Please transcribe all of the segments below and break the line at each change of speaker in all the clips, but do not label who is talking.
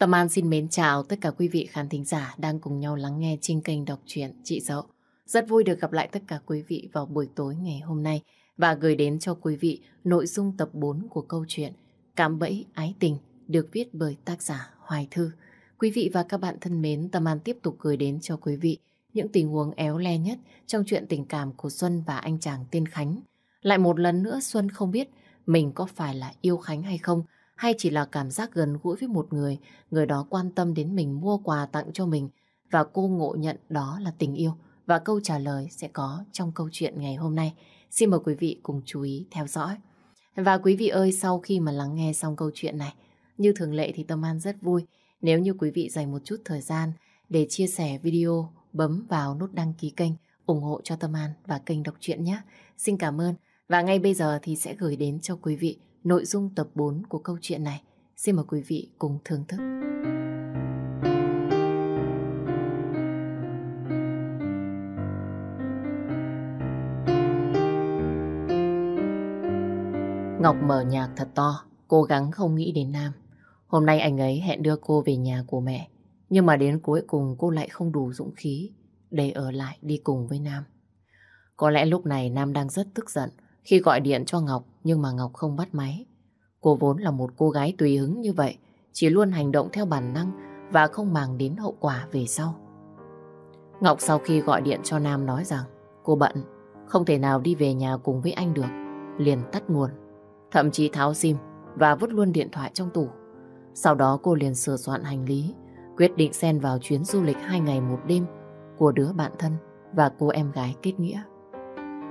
Tâm An xin mến chào tất cả quý vị khán thính giả đang cùng nhau lắng nghe trên kênh đọc truyện Chị Dậu. Rất vui được gặp lại tất cả quý vị vào buổi tối ngày hôm nay và gửi đến cho quý vị nội dung tập 4 của câu chuyện Cám bẫy ái tình được viết bởi tác giả Hoài Thư. Quý vị và các bạn thân mến, Tâm An tiếp tục gửi đến cho quý vị những tình huống éo le nhất trong chuyện tình cảm của Xuân và anh chàng tên Khánh. Lại một lần nữa Xuân không biết mình có phải là yêu Khánh hay không, hay chỉ là cảm giác gần gũi với một người, người đó quan tâm đến mình mua quà tặng cho mình và cô ngộ nhận đó là tình yêu. Và câu trả lời sẽ có trong câu chuyện ngày hôm nay. Xin mời quý vị cùng chú ý theo dõi. Và quý vị ơi, sau khi mà lắng nghe xong câu chuyện này, như thường lệ thì Tâm An rất vui nếu như quý vị dành một chút thời gian để chia sẻ video, bấm vào nút đăng ký kênh, ủng hộ cho Tâm An và kênh đọc truyện nhé. Xin cảm ơn. Và ngay bây giờ thì sẽ gửi đến cho quý vị nội dung tập 4 của câu chuyện này. Xin mời quý vị cùng thưởng thức. Ngọc mở nhạc thật to, cố gắng không nghĩ đến Nam. Hôm nay anh ấy hẹn đưa cô về nhà của mẹ, nhưng mà đến cuối cùng cô lại không đủ dũng khí để ở lại đi cùng với Nam. Có lẽ lúc này Nam đang rất tức giận khi gọi điện cho Ngọc nhưng mà Ngọc không bắt máy. Cô vốn là một cô gái tùy hứng như vậy, chỉ luôn hành động theo bản năng và không màng đến hậu quả về sau. Ngọc sau khi gọi điện cho Nam nói rằng cô bận, không thể nào đi về nhà cùng với anh được, liền tắt nguồn, thậm chí tháo sim và vứt luôn điện thoại trong tủ. Sau đó cô liền sửa soạn hành lý, quyết định xen vào chuyến du lịch hai ngày một đêm của đứa bạn thân và cô em gái kết nghĩa.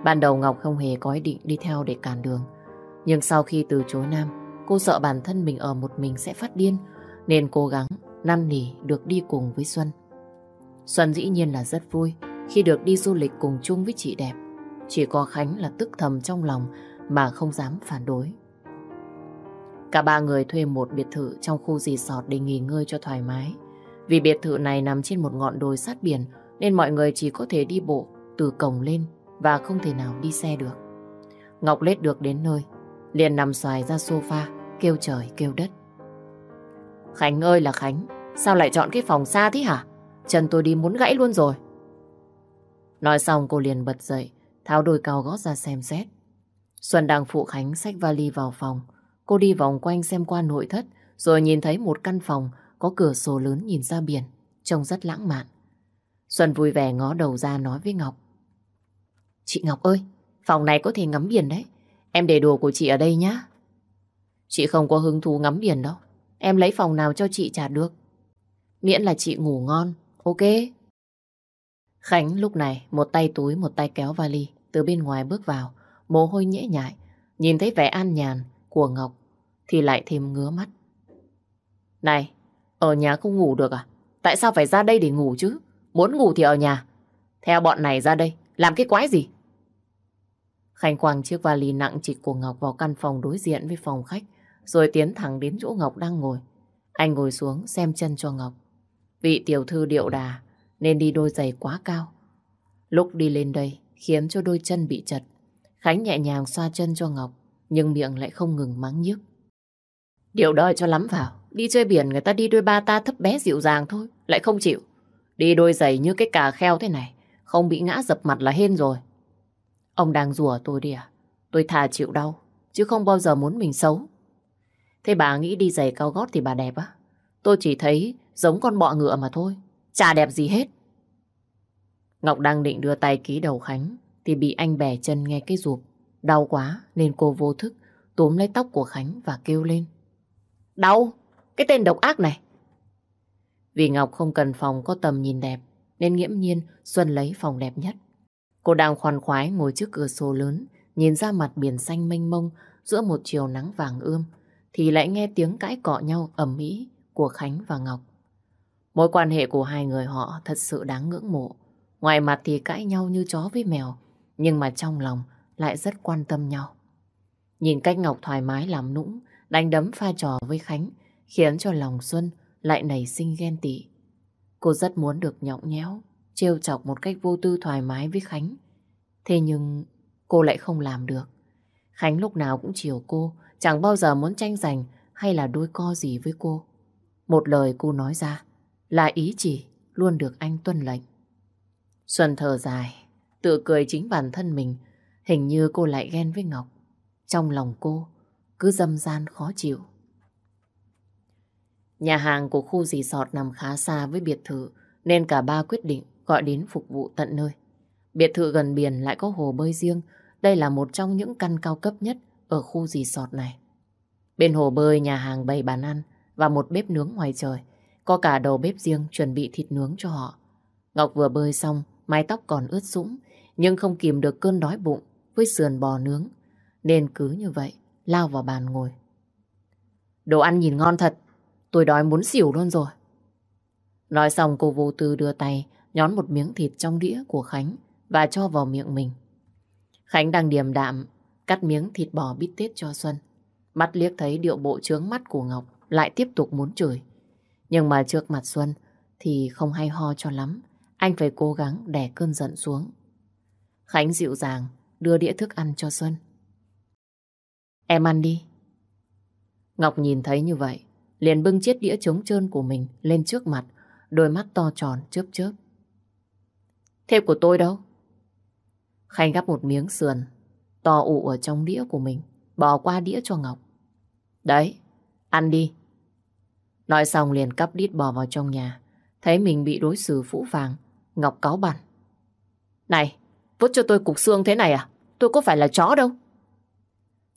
Ban đầu Ngọc không hề có ý định đi theo để cản đường. Nhưng sau khi từ chối Nam, cô sợ bản thân mình ở một mình sẽ phát điên, nên cố gắng năn nỉ được đi cùng với Xuân. Xuân dĩ nhiên là rất vui khi được đi du lịch cùng chung với chị đẹp. Chỉ có Khánh là tức thầm trong lòng mà không dám phản đối. Cả ba người thuê một biệt thự trong khu resort để nghỉ ngơi cho thoải mái. Vì biệt thự này nằm trên một ngọn đồi sát biển nên mọi người chỉ có thể đi bộ từ cổng lên và không thể nào đi xe được. Ngọc lết được đến nơi, liền nằm xoài ra sofa, kêu trời kêu đất. Khánh ơi là Khánh, sao lại chọn cái phòng xa thế hả? Chân tôi đi muốn gãy luôn rồi. Nói xong cô liền bật dậy, tháo đôi cao gót ra xem xét. Xuân đang phụ Khánh xách vali vào phòng. Cô đi vòng quanh xem qua nội thất, rồi nhìn thấy một căn phòng có cửa sổ lớn nhìn ra biển, trông rất lãng mạn. Xuân vui vẻ ngó đầu ra nói với Ngọc. Chị Ngọc ơi, phòng này có thể ngắm biển đấy. Em để đồ của chị ở đây nhá. Chị không có hứng thú ngắm biển đâu. Em lấy phòng nào cho chị trả được. Miễn là chị ngủ ngon, ok. Khánh lúc này một tay túi một tay kéo vali từ bên ngoài bước vào, mồ hôi nhễ nhại, nhìn thấy vẻ an nhàn của Ngọc thì lại thêm ngứa mắt. Này, ở nhà không ngủ được à? Tại sao phải ra đây để ngủ chứ? Muốn ngủ thì ở nhà. Theo bọn này ra đây, làm cái quái gì? Khánh quàng chiếc vali nặng trịch của Ngọc vào căn phòng đối diện với phòng khách, rồi tiến thẳng đến chỗ Ngọc đang ngồi. Anh ngồi xuống xem chân cho Ngọc. Vị tiểu thư điệu đà nên đi đôi giày quá cao. Lúc đi lên đây khiến cho đôi chân bị chật. Khánh nhẹ nhàng xoa chân cho Ngọc, nhưng miệng lại không ngừng mắng nhức. Điệu đòi cho lắm vào. Đi chơi biển người ta đi đôi ba ta thấp bé dịu dàng thôi, lại không chịu. Đi đôi giày như cái cà kheo thế này, không bị ngã dập mặt là hên rồi. Ông đang rủa tôi đi à? Tôi thà chịu đau, chứ không bao giờ muốn mình xấu. Thế bà nghĩ đi giày cao gót thì bà đẹp á? Tôi chỉ thấy giống con bọ ngựa mà thôi. Chả đẹp gì hết. Ngọc đang định đưa tay ký đầu Khánh thì bị anh bẻ chân nghe cái rụp. Đau quá nên cô vô thức túm lấy tóc của Khánh và kêu lên. Đau! Cái tên độc ác này! Vì Ngọc không cần phòng có tầm nhìn đẹp nên nghiễm nhiên Xuân lấy phòng đẹp nhất. Cô đang khoan khoái ngồi trước cửa sổ lớn, nhìn ra mặt biển xanh mênh mông giữa một chiều nắng vàng ươm, thì lại nghe tiếng cãi cọ nhau ầm ĩ của Khánh và Ngọc. Mối quan hệ của hai người họ thật sự đáng ngưỡng mộ. Ngoài mặt thì cãi nhau như chó với mèo, nhưng mà trong lòng lại rất quan tâm nhau. Nhìn cách Ngọc thoải mái làm nũng, đánh đấm pha trò với Khánh, khiến cho lòng Xuân lại nảy sinh ghen tị. Cô rất muốn được nhõng nhẽo, trêu chọc một cách vô tư thoải mái với Khánh. Thế nhưng cô lại không làm được. Khánh lúc nào cũng chiều cô, chẳng bao giờ muốn tranh giành hay là đôi co gì với cô. Một lời cô nói ra là ý chỉ luôn được anh tuân lệnh. Xuân thở dài, tự cười chính bản thân mình. Hình như cô lại ghen với Ngọc. Trong lòng cô cứ dâm gian khó chịu. Nhà hàng của khu dì sọt nằm khá xa với biệt thự nên cả ba quyết định gọi đến phục vụ tận nơi. Biệt thự gần biển lại có hồ bơi riêng. Đây là một trong những căn cao cấp nhất ở khu dì sọt này. Bên hồ bơi nhà hàng bày bàn ăn và một bếp nướng ngoài trời. Có cả đầu bếp riêng chuẩn bị thịt nướng cho họ. Ngọc vừa bơi xong, mái tóc còn ướt sũng, nhưng không kìm được cơn đói bụng với sườn bò nướng. Nên cứ như vậy, lao vào bàn ngồi. Đồ ăn nhìn ngon thật, tôi đói muốn xỉu luôn rồi. Nói xong cô vô tư đưa tay nhón một miếng thịt trong đĩa của Khánh và cho vào miệng mình. Khánh đang điềm đạm cắt miếng thịt bò bít tết cho Xuân. Mắt liếc thấy điệu bộ trướng mắt của Ngọc lại tiếp tục muốn chửi. Nhưng mà trước mặt Xuân thì không hay ho cho lắm. Anh phải cố gắng đè cơn giận xuống. Khánh dịu dàng đưa đĩa thức ăn cho Xuân. Em ăn đi. Ngọc nhìn thấy như vậy, liền bưng chiếc đĩa trống trơn của mình lên trước mặt, đôi mắt to tròn chớp chớp. Thêm của tôi đâu? Khanh gắp một miếng sườn, to ụ ở trong đĩa của mình, bỏ qua đĩa cho Ngọc. Đấy, ăn đi. Nói xong liền cắp đít bò vào trong nhà, thấy mình bị đối xử phũ phàng, Ngọc cáo bằn. Này, vứt cho tôi cục xương thế này à? Tôi có phải là chó đâu.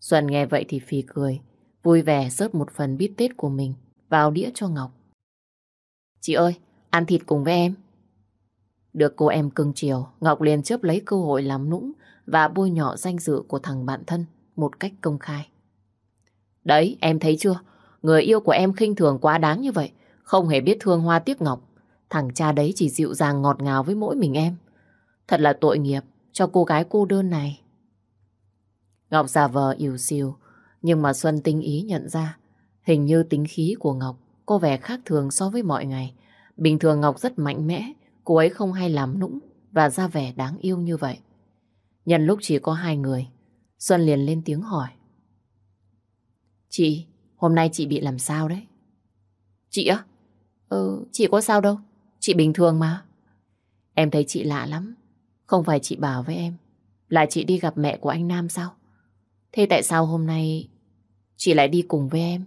Xuân nghe vậy thì phì cười, vui vẻ rớt một phần bít tết của mình vào đĩa cho Ngọc. Chị ơi, ăn thịt cùng với em. Được cô em cưng chiều, Ngọc liền chớp lấy cơ hội làm nũng và bôi nhọ danh dự của thằng bạn thân một cách công khai. Đấy, em thấy chưa? Người yêu của em khinh thường quá đáng như vậy, không hề biết thương hoa tiếc ngọc. Thằng cha đấy chỉ dịu dàng ngọt ngào với mỗi mình em. Thật là tội nghiệp cho cô gái cô đơn này. Ngọc giả vờ yếu xìu, nhưng mà Xuân tinh ý nhận ra, hình như tính khí của Ngọc có vẻ khác thường so với mọi ngày. Bình thường Ngọc rất mạnh mẽ, cô ấy không hay làm nũng và ra vẻ đáng yêu như vậy. Nhân lúc chỉ có hai người, Xuân liền lên tiếng hỏi. Chị, hôm nay chị bị làm sao đấy? Chị á? Ừ, chị có sao đâu. Chị bình thường mà. Em thấy chị lạ lắm. Không phải chị bảo với em là chị đi gặp mẹ của anh Nam sao? Thế tại sao hôm nay chị lại đi cùng với em?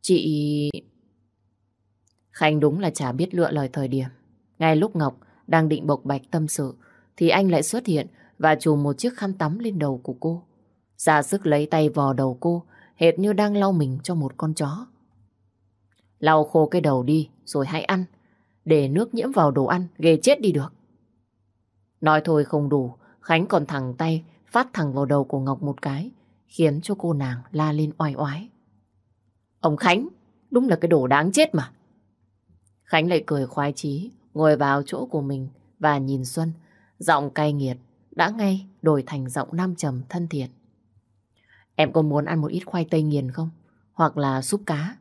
Chị... Khánh đúng là chả biết lựa lời thời điểm. Ngay lúc Ngọc đang định bộc bạch tâm sự thì anh lại xuất hiện và chùm một chiếc khăn tắm lên đầu của cô. Ra sức lấy tay vò đầu cô hệt như đang lau mình cho một con chó. Lau khô cái đầu đi rồi hãy ăn. Để nước nhiễm vào đồ ăn ghê chết đi được. Nói thôi không đủ Khánh còn thẳng tay phát thẳng vào đầu của Ngọc một cái khiến cho cô nàng la lên oai oái. Ông Khánh, đúng là cái đồ đáng chết mà. Khánh lại cười khoái chí, ngồi vào chỗ của mình và nhìn Xuân, giọng cay nghiệt, đã ngay đổi thành giọng nam trầm thân thiện. Em có muốn ăn một ít khoai tây nghiền không? Hoặc là súp cá?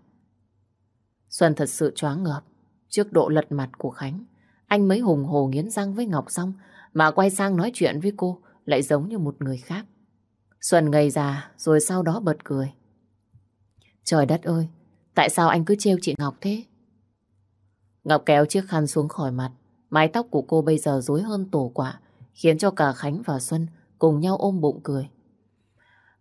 Xuân thật sự choáng ngợp trước độ lật mặt của Khánh. Anh mới hùng hồ nghiến răng với Ngọc xong mà quay sang nói chuyện với cô lại giống như một người khác. Xuân ngây ra rồi sau đó bật cười. Trời đất ơi, tại sao anh cứ trêu chị Ngọc thế? Ngọc kéo chiếc khăn xuống khỏi mặt. Mái tóc của cô bây giờ rối hơn tổ quả, khiến cho cả Khánh và Xuân cùng nhau ôm bụng cười.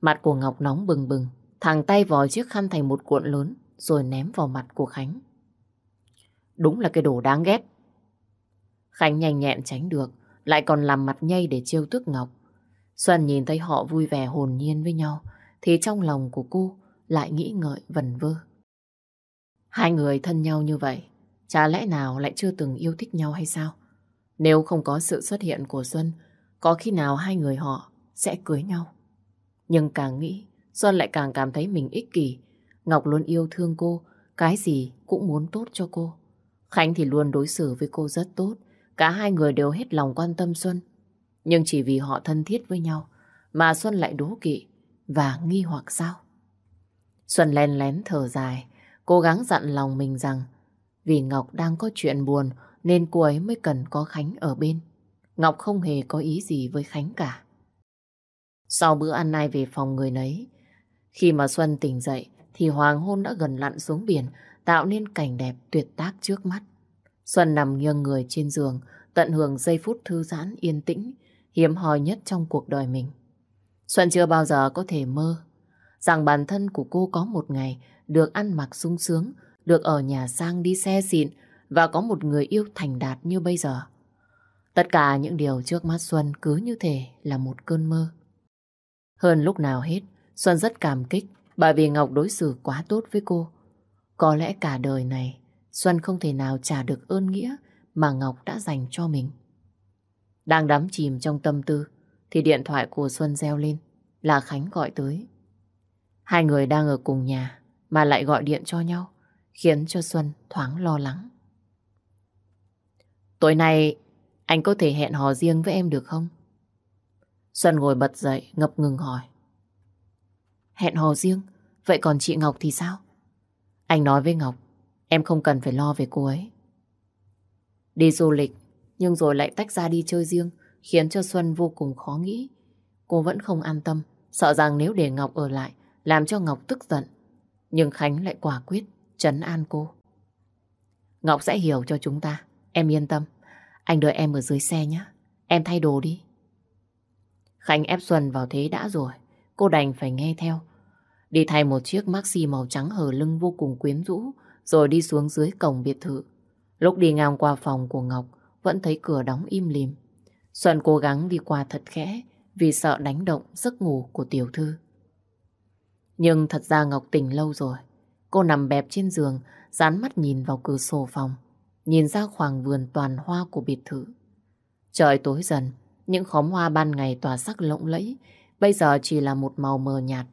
Mặt của Ngọc nóng bừng bừng, thằng tay vòi chiếc khăn thành một cuộn lớn rồi ném vào mặt của Khánh. Đúng là cái đồ đáng ghét. Khánh nhanh nhẹn tránh được, lại còn làm mặt nhây để trêu tức Ngọc. Xuân nhìn thấy họ vui vẻ hồn nhiên với nhau, thì trong lòng của cô lại nghĩ ngợi vần vơ. Hai người thân nhau như vậy, chả lẽ nào lại chưa từng yêu thích nhau hay sao? Nếu không có sự xuất hiện của Xuân, có khi nào hai người họ sẽ cưới nhau? Nhưng càng nghĩ, Xuân lại càng cảm thấy mình ích kỷ. Ngọc luôn yêu thương cô, cái gì cũng muốn tốt cho cô. Khánh thì luôn đối xử với cô rất tốt, cả hai người đều hết lòng quan tâm Xuân. Nhưng chỉ vì họ thân thiết với nhau, mà Xuân lại đố kỵ và nghi hoặc sao? Xuân len lén thở dài, cố gắng dặn lòng mình rằng vì Ngọc đang có chuyện buồn nên cô ấy mới cần có Khánh ở bên. Ngọc không hề có ý gì với Khánh cả. Sau bữa ăn nay về phòng người nấy, khi mà Xuân tỉnh dậy thì hoàng hôn đã gần lặn xuống biển, tạo nên cảnh đẹp tuyệt tác trước mắt. Xuân nằm nghiêng người trên giường, tận hưởng giây phút thư giãn yên tĩnh, hiếm hoi nhất trong cuộc đời mình. Xuân chưa bao giờ có thể mơ rằng bản thân của cô có một ngày được ăn mặc sung sướng, được ở nhà sang đi xe xịn và có một người yêu thành đạt như bây giờ. Tất cả những điều trước mắt Xuân cứ như thể là một cơn mơ. Hơn lúc nào hết, Xuân rất cảm kích bởi vì Ngọc đối xử quá tốt với cô. Có lẽ cả đời này, Xuân không thể nào trả được ơn nghĩa mà Ngọc đã dành cho mình. Đang đắm chìm trong tâm tư, thì điện thoại của Xuân reo lên, là Khánh gọi tới. Hai người đang ở cùng nhà, mà lại gọi điện cho nhau, khiến cho Xuân thoáng lo lắng. Tối nay, anh có thể hẹn hò riêng với em được không? Xuân ngồi bật dậy, ngập ngừng hỏi. Hẹn hò riêng? Vậy còn chị Ngọc thì sao? Anh nói với Ngọc, em không cần phải lo về cô ấy. Đi du lịch, nhưng rồi lại tách ra đi chơi riêng, khiến cho Xuân vô cùng khó nghĩ. Cô vẫn không an tâm, sợ rằng nếu để Ngọc ở lại, làm cho Ngọc tức giận. Nhưng Khánh lại quả quyết, trấn an cô. Ngọc sẽ hiểu cho chúng ta, em yên tâm. Anh đợi em ở dưới xe nhé, em thay đồ đi. Khánh ép Xuân vào thế đã rồi, cô đành phải nghe theo. Đi thay một chiếc maxi màu trắng hở lưng vô cùng quyến rũ, rồi đi xuống dưới cổng biệt thự. Lúc đi ngang qua phòng của Ngọc, vẫn thấy cửa đóng im lìm. Xuân cố gắng đi qua thật khẽ, vì sợ đánh động giấc ngủ của tiểu thư. Nhưng thật ra Ngọc tỉnh lâu rồi. Cô nằm bẹp trên giường, dán mắt nhìn vào cửa sổ phòng, nhìn ra khoảng vườn toàn hoa của biệt thự. Trời tối dần, những khóm hoa ban ngày tỏa sắc lộng lẫy, bây giờ chỉ là một màu mờ nhạt.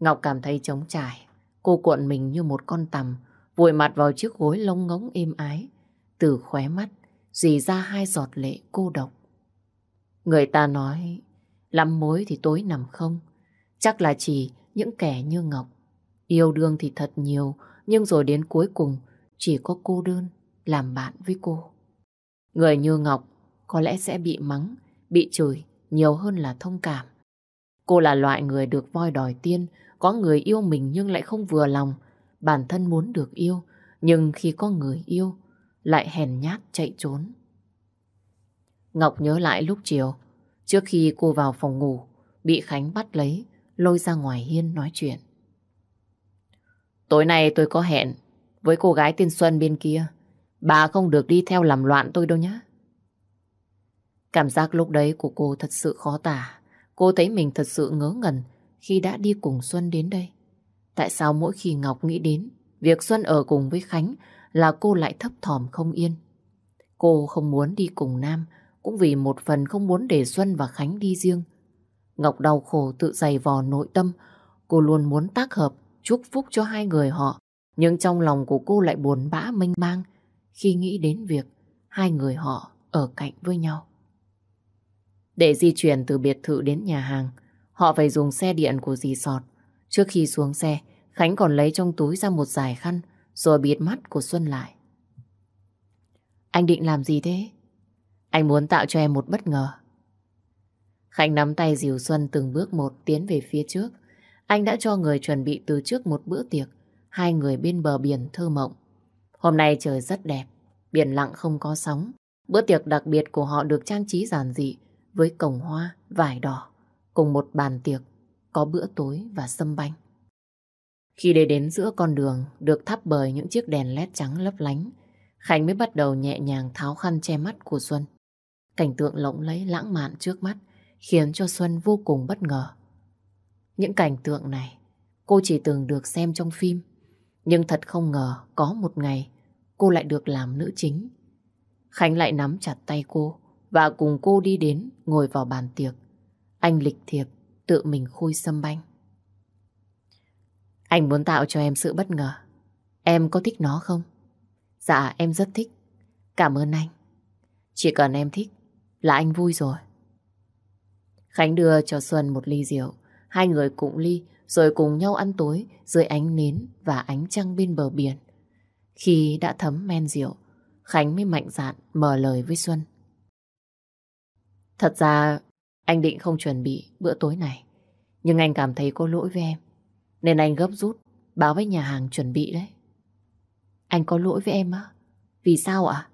Ngọc cảm thấy trống trải, cô cuộn mình như một con tằm, vùi mặt vào chiếc gối lông ngỗng êm ái. Từ khóe mắt, dì ra hai giọt lệ cô độc. Người ta nói, lắm mối thì tối nằm không. Chắc là chỉ những kẻ như Ngọc. Yêu đương thì thật nhiều, nhưng rồi đến cuối cùng chỉ có cô đơn làm bạn với cô. Người như Ngọc có lẽ sẽ bị mắng, bị chửi nhiều hơn là thông cảm. Cô là loại người được voi đòi tiên, có người yêu mình nhưng lại không vừa lòng. Bản thân muốn được yêu, nhưng khi có người yêu, lại hèn nhát chạy trốn. Ngọc nhớ lại lúc chiều, trước khi cô vào phòng ngủ, bị Khánh bắt lấy, lôi ra ngoài hiên nói chuyện. Tối nay tôi có hẹn với cô gái tên Xuân bên kia. Bà không được đi theo làm loạn tôi đâu nhé. Cảm giác lúc đấy của cô thật sự khó tả. Cô thấy mình thật sự ngớ ngẩn khi đã đi cùng Xuân đến đây. Tại sao mỗi khi Ngọc nghĩ đến việc Xuân ở cùng với Khánh là cô lại thấp thỏm không yên. Cô không muốn đi cùng Nam cũng vì một phần không muốn để Xuân và Khánh đi riêng. Ngọc đau khổ tự dày vò nội tâm. Cô luôn muốn tác hợp, chúc phúc cho hai người họ. Nhưng trong lòng của cô lại buồn bã mênh mang khi nghĩ đến việc hai người họ ở cạnh với nhau. Để di chuyển từ biệt thự đến nhà hàng, họ phải dùng xe điện của dì Sọt. Trước khi xuống xe, Khánh còn lấy trong túi ra một giải khăn rồi bịt mắt của Xuân lại. Anh định làm gì thế? Anh muốn tạo cho em một bất ngờ. Khánh nắm tay dìu Xuân từng bước một tiến về phía trước. Anh đã cho người chuẩn bị từ trước một bữa tiệc, hai người bên bờ biển thơ mộng. Hôm nay trời rất đẹp, biển lặng không có sóng. Bữa tiệc đặc biệt của họ được trang trí giản dị với cổng hoa, vải đỏ, cùng một bàn tiệc, có bữa tối và sâm banh. Khi để đến giữa con đường được thắp bởi những chiếc đèn led trắng lấp lánh, Khánh mới bắt đầu nhẹ nhàng tháo khăn che mắt của Xuân. Cảnh tượng lộng lẫy lãng mạn trước mắt khiến cho Xuân vô cùng bất ngờ. Những cảnh tượng này cô chỉ từng được xem trong phim, nhưng thật không ngờ có một ngày cô lại được làm nữ chính. Khánh lại nắm chặt tay cô và cùng cô đi đến ngồi vào bàn tiệc. Anh lịch thiệp tự mình khui sâm banh. Anh muốn tạo cho em sự bất ngờ. Em có thích nó không? Dạ em rất thích. Cảm ơn anh. Chỉ cần em thích là anh vui rồi. Khánh đưa cho Xuân một ly rượu. Hai người cùng ly rồi cùng nhau ăn tối dưới ánh nến và ánh trăng bên bờ biển. Khi đã thấm men rượu, Khánh mới mạnh dạn mở lời với Xuân. Thật ra anh định không chuẩn bị bữa tối này. Nhưng anh cảm thấy có lỗi với em. Nên anh gấp rút báo với nhà hàng chuẩn bị đấy. Anh có lỗi với em á? Vì sao ạ?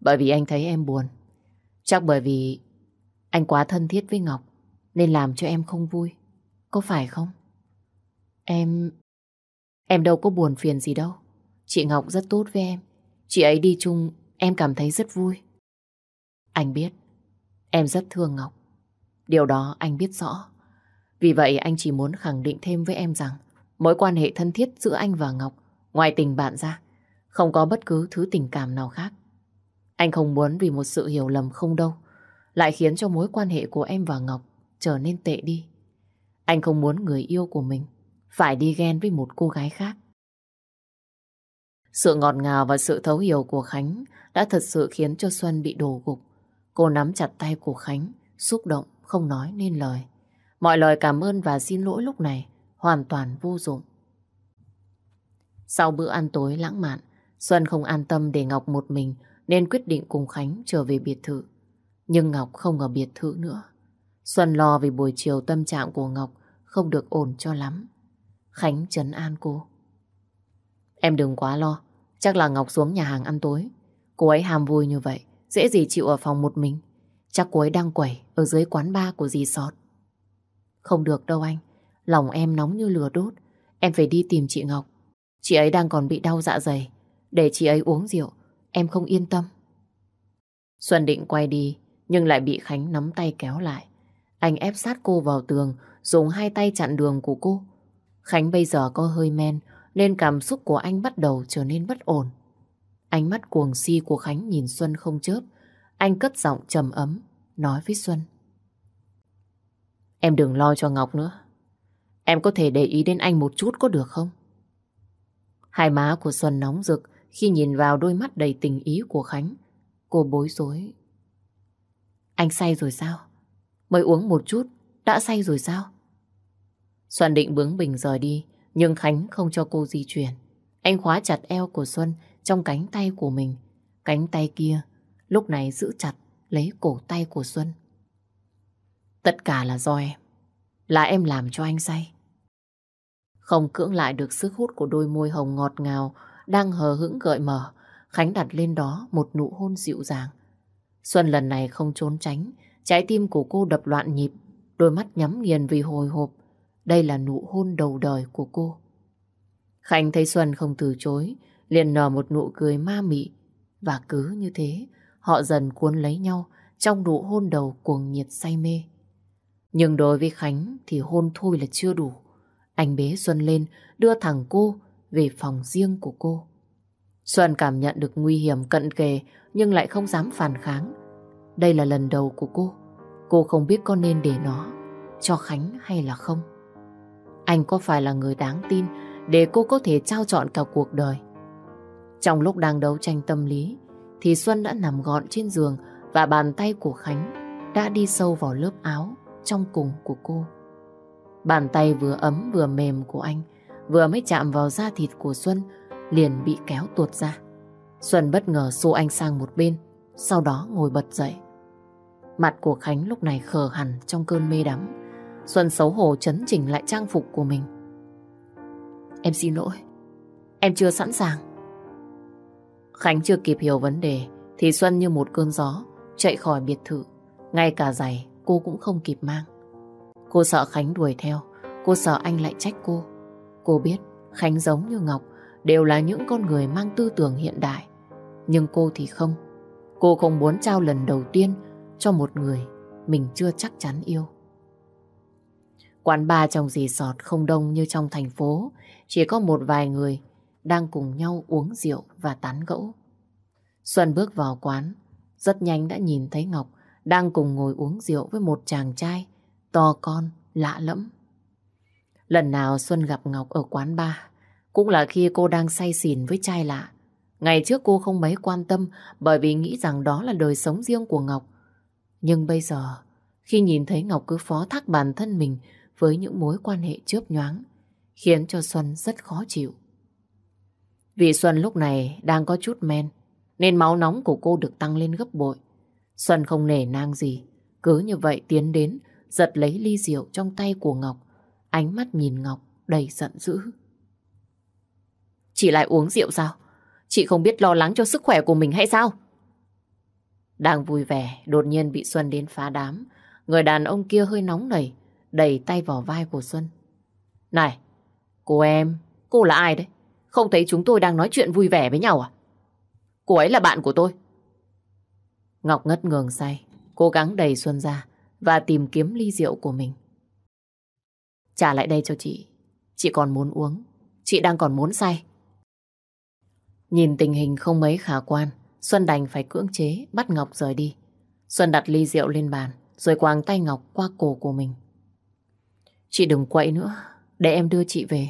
Bởi vì anh thấy em buồn. Chắc bởi vì anh quá thân thiết với Ngọc nên làm cho em không vui. Có phải không? Em... Em đâu có buồn phiền gì đâu. Chị Ngọc rất tốt với em. Chị ấy đi chung, em cảm thấy rất vui. Anh biết, em rất thương Ngọc. Điều đó anh biết rõ. Vì vậy anh chỉ muốn khẳng định thêm với em rằng mối quan hệ thân thiết giữa anh và Ngọc, ngoài tình bạn ra, không có bất cứ thứ tình cảm nào khác. Anh không muốn vì một sự hiểu lầm không đâu, lại khiến cho mối quan hệ của em và Ngọc trở nên tệ đi. Anh không muốn người yêu của mình phải đi ghen với một cô gái khác. Sự ngọt ngào và sự thấu hiểu của Khánh đã thật sự khiến cho Xuân bị đổ gục. Cô nắm chặt tay của Khánh, xúc động, không nói nên lời. Mọi lời cảm ơn và xin lỗi lúc này hoàn toàn vô dụng. Sau bữa ăn tối lãng mạn, Xuân không an tâm để Ngọc một mình nên quyết định cùng Khánh trở về biệt thự. Nhưng Ngọc không ở biệt thự nữa. Xuân lo vì buổi chiều tâm trạng của Ngọc không được ổn cho lắm. Khánh trấn an cô. Em đừng quá lo, chắc là Ngọc xuống nhà hàng ăn tối. Cô ấy ham vui như vậy, dễ gì chịu ở phòng một mình. Chắc cô ấy đang quẩy ở dưới quán bar của dì Sọt. Không được đâu anh, lòng em nóng như lửa đốt. Em phải đi tìm chị Ngọc. Chị ấy đang còn bị đau dạ dày. Để chị ấy uống rượu, em không yên tâm. Xuân định quay đi, nhưng lại bị Khánh nắm tay kéo lại. Anh ép sát cô vào tường, dùng hai tay chặn đường của cô. Khánh bây giờ có hơi men, nên cảm xúc của anh bắt đầu trở nên bất ổn. Ánh mắt cuồng si của Khánh nhìn Xuân không chớp. Anh cất giọng trầm ấm, nói với Xuân. Em đừng lo cho Ngọc nữa. Em có thể để ý đến anh một chút có được không? Hai má của Xuân nóng rực khi nhìn vào đôi mắt đầy tình ý của Khánh. Cô bối rối. Anh say rồi sao? Mới uống một chút, đã say rồi sao? Xuân định bướng bình rời đi, nhưng Khánh không cho cô di chuyển. Anh khóa chặt eo của Xuân trong cánh tay của mình. Cánh tay kia lúc này giữ chặt lấy cổ tay của Xuân. Tất cả là do em. Là em làm cho anh say. Không cưỡng lại được sức hút của đôi môi hồng ngọt ngào đang hờ hững gợi mở. Khánh đặt lên đó một nụ hôn dịu dàng. Xuân lần này không trốn tránh. Trái tim của cô đập loạn nhịp. Đôi mắt nhắm nghiền vì hồi hộp. Đây là nụ hôn đầu đời của cô. Khánh thấy Xuân không từ chối, liền nở một nụ cười ma mị. Và cứ như thế, họ dần cuốn lấy nhau trong nụ hôn đầu cuồng nhiệt say mê. Nhưng đối với Khánh thì hôn thôi là chưa đủ. Anh bế Xuân lên, đưa thẳng cô về phòng riêng của cô. Xuân cảm nhận được nguy hiểm cận kề nhưng lại không dám phản kháng. Đây là lần đầu của cô. Cô không biết có nên để nó, cho Khánh hay là không. Anh có phải là người đáng tin để cô có thể trao chọn cả cuộc đời? Trong lúc đang đấu tranh tâm lý, thì Xuân đã nằm gọn trên giường và bàn tay của Khánh đã đi sâu vào lớp áo trong cùng của cô. Bàn tay vừa ấm vừa mềm của anh vừa mới chạm vào da thịt của Xuân liền bị kéo tuột ra. Xuân bất ngờ xô anh sang một bên, sau đó ngồi bật dậy. Mặt của Khánh lúc này khờ hẳn trong cơn mê đắm. Xuân xấu hổ chấn chỉnh lại trang phục của mình. Em xin lỗi, em chưa sẵn sàng. Khánh chưa kịp hiểu vấn đề thì Xuân như một cơn gió chạy khỏi biệt thự. Ngay cả giày cô cũng không kịp mang. Cô sợ Khánh đuổi theo, cô sợ anh lại trách cô. Cô biết Khánh giống như Ngọc đều là những con người mang tư tưởng hiện đại. Nhưng cô thì không. Cô không muốn trao lần đầu tiên cho một người mình chưa chắc chắn yêu. Quán bar trong dì sọt không đông như trong thành phố, chỉ có một vài người đang cùng nhau uống rượu và tán gẫu. Xuân bước vào quán, rất nhanh đã nhìn thấy Ngọc đang cùng ngồi uống rượu với một chàng trai to con, lạ lẫm. Lần nào Xuân gặp Ngọc ở quán bar, cũng là khi cô đang say xỉn với trai lạ. Ngày trước cô không mấy quan tâm bởi vì nghĩ rằng đó là đời sống riêng của Ngọc. Nhưng bây giờ, khi nhìn thấy Ngọc cứ phó thác bản thân mình với những mối quan hệ chớp nhoáng, khiến cho Xuân rất khó chịu. Vì Xuân lúc này đang có chút men, nên máu nóng của cô được tăng lên gấp bội. Xuân không nể nang gì, cứ như vậy tiến đến, giật lấy ly rượu trong tay của Ngọc, ánh mắt nhìn Ngọc đầy giận dữ. Chị lại uống rượu sao? Chị không biết lo lắng cho sức khỏe của mình hay sao? Đang vui vẻ, đột nhiên bị Xuân đến phá đám. Người đàn ông kia hơi nóng nảy, đẩy tay vào vai của Xuân. Này, cô em, cô là ai đấy? Không thấy chúng tôi đang nói chuyện vui vẻ với nhau à? Cô ấy là bạn của tôi. Ngọc ngất ngường say, cố gắng đẩy Xuân ra và tìm kiếm ly rượu của mình. Trả lại đây cho chị. Chị còn muốn uống. Chị đang còn muốn say. Nhìn tình hình không mấy khả quan, Xuân đành phải cưỡng chế bắt Ngọc rời đi. Xuân đặt ly rượu lên bàn, rồi quàng tay Ngọc qua cổ của mình. Chị đừng quậy nữa, để em đưa chị về.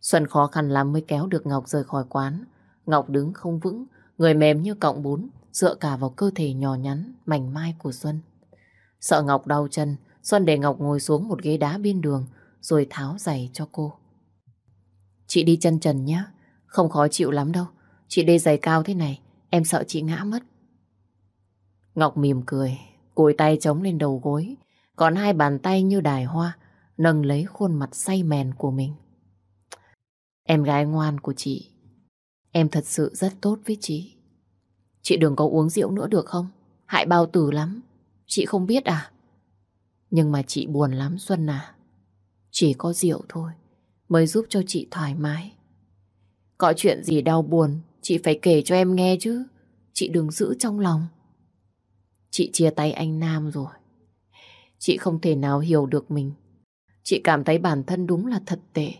Xuân khó khăn lắm mới kéo được Ngọc rời khỏi quán. Ngọc đứng không vững, người mềm như cọng bún, dựa cả vào cơ thể nhỏ nhắn, mảnh mai của Xuân. Sợ Ngọc đau chân, Xuân để Ngọc ngồi xuống một ghế đá bên đường, rồi tháo giày cho cô. Chị đi chân trần nhé, không khó chịu lắm đâu. Chị đi giày cao thế này, em sợ chị ngã mất. Ngọc mỉm cười, cùi tay chống lên đầu gối, còn hai bàn tay như đài hoa, nâng lấy khuôn mặt say mèn của mình. Em gái ngoan của chị, em thật sự rất tốt với chị. Chị đừng có uống rượu nữa được không? Hại bao tử lắm. Chị không biết à? Nhưng mà chị buồn lắm Xuân à. Chỉ có rượu thôi mới giúp cho chị thoải mái. Có chuyện gì đau buồn, chị phải kể cho em nghe chứ. Chị đừng giữ trong lòng. Chị chia tay anh Nam rồi. Chị không thể nào hiểu được mình. Chị cảm thấy bản thân đúng là thật tệ.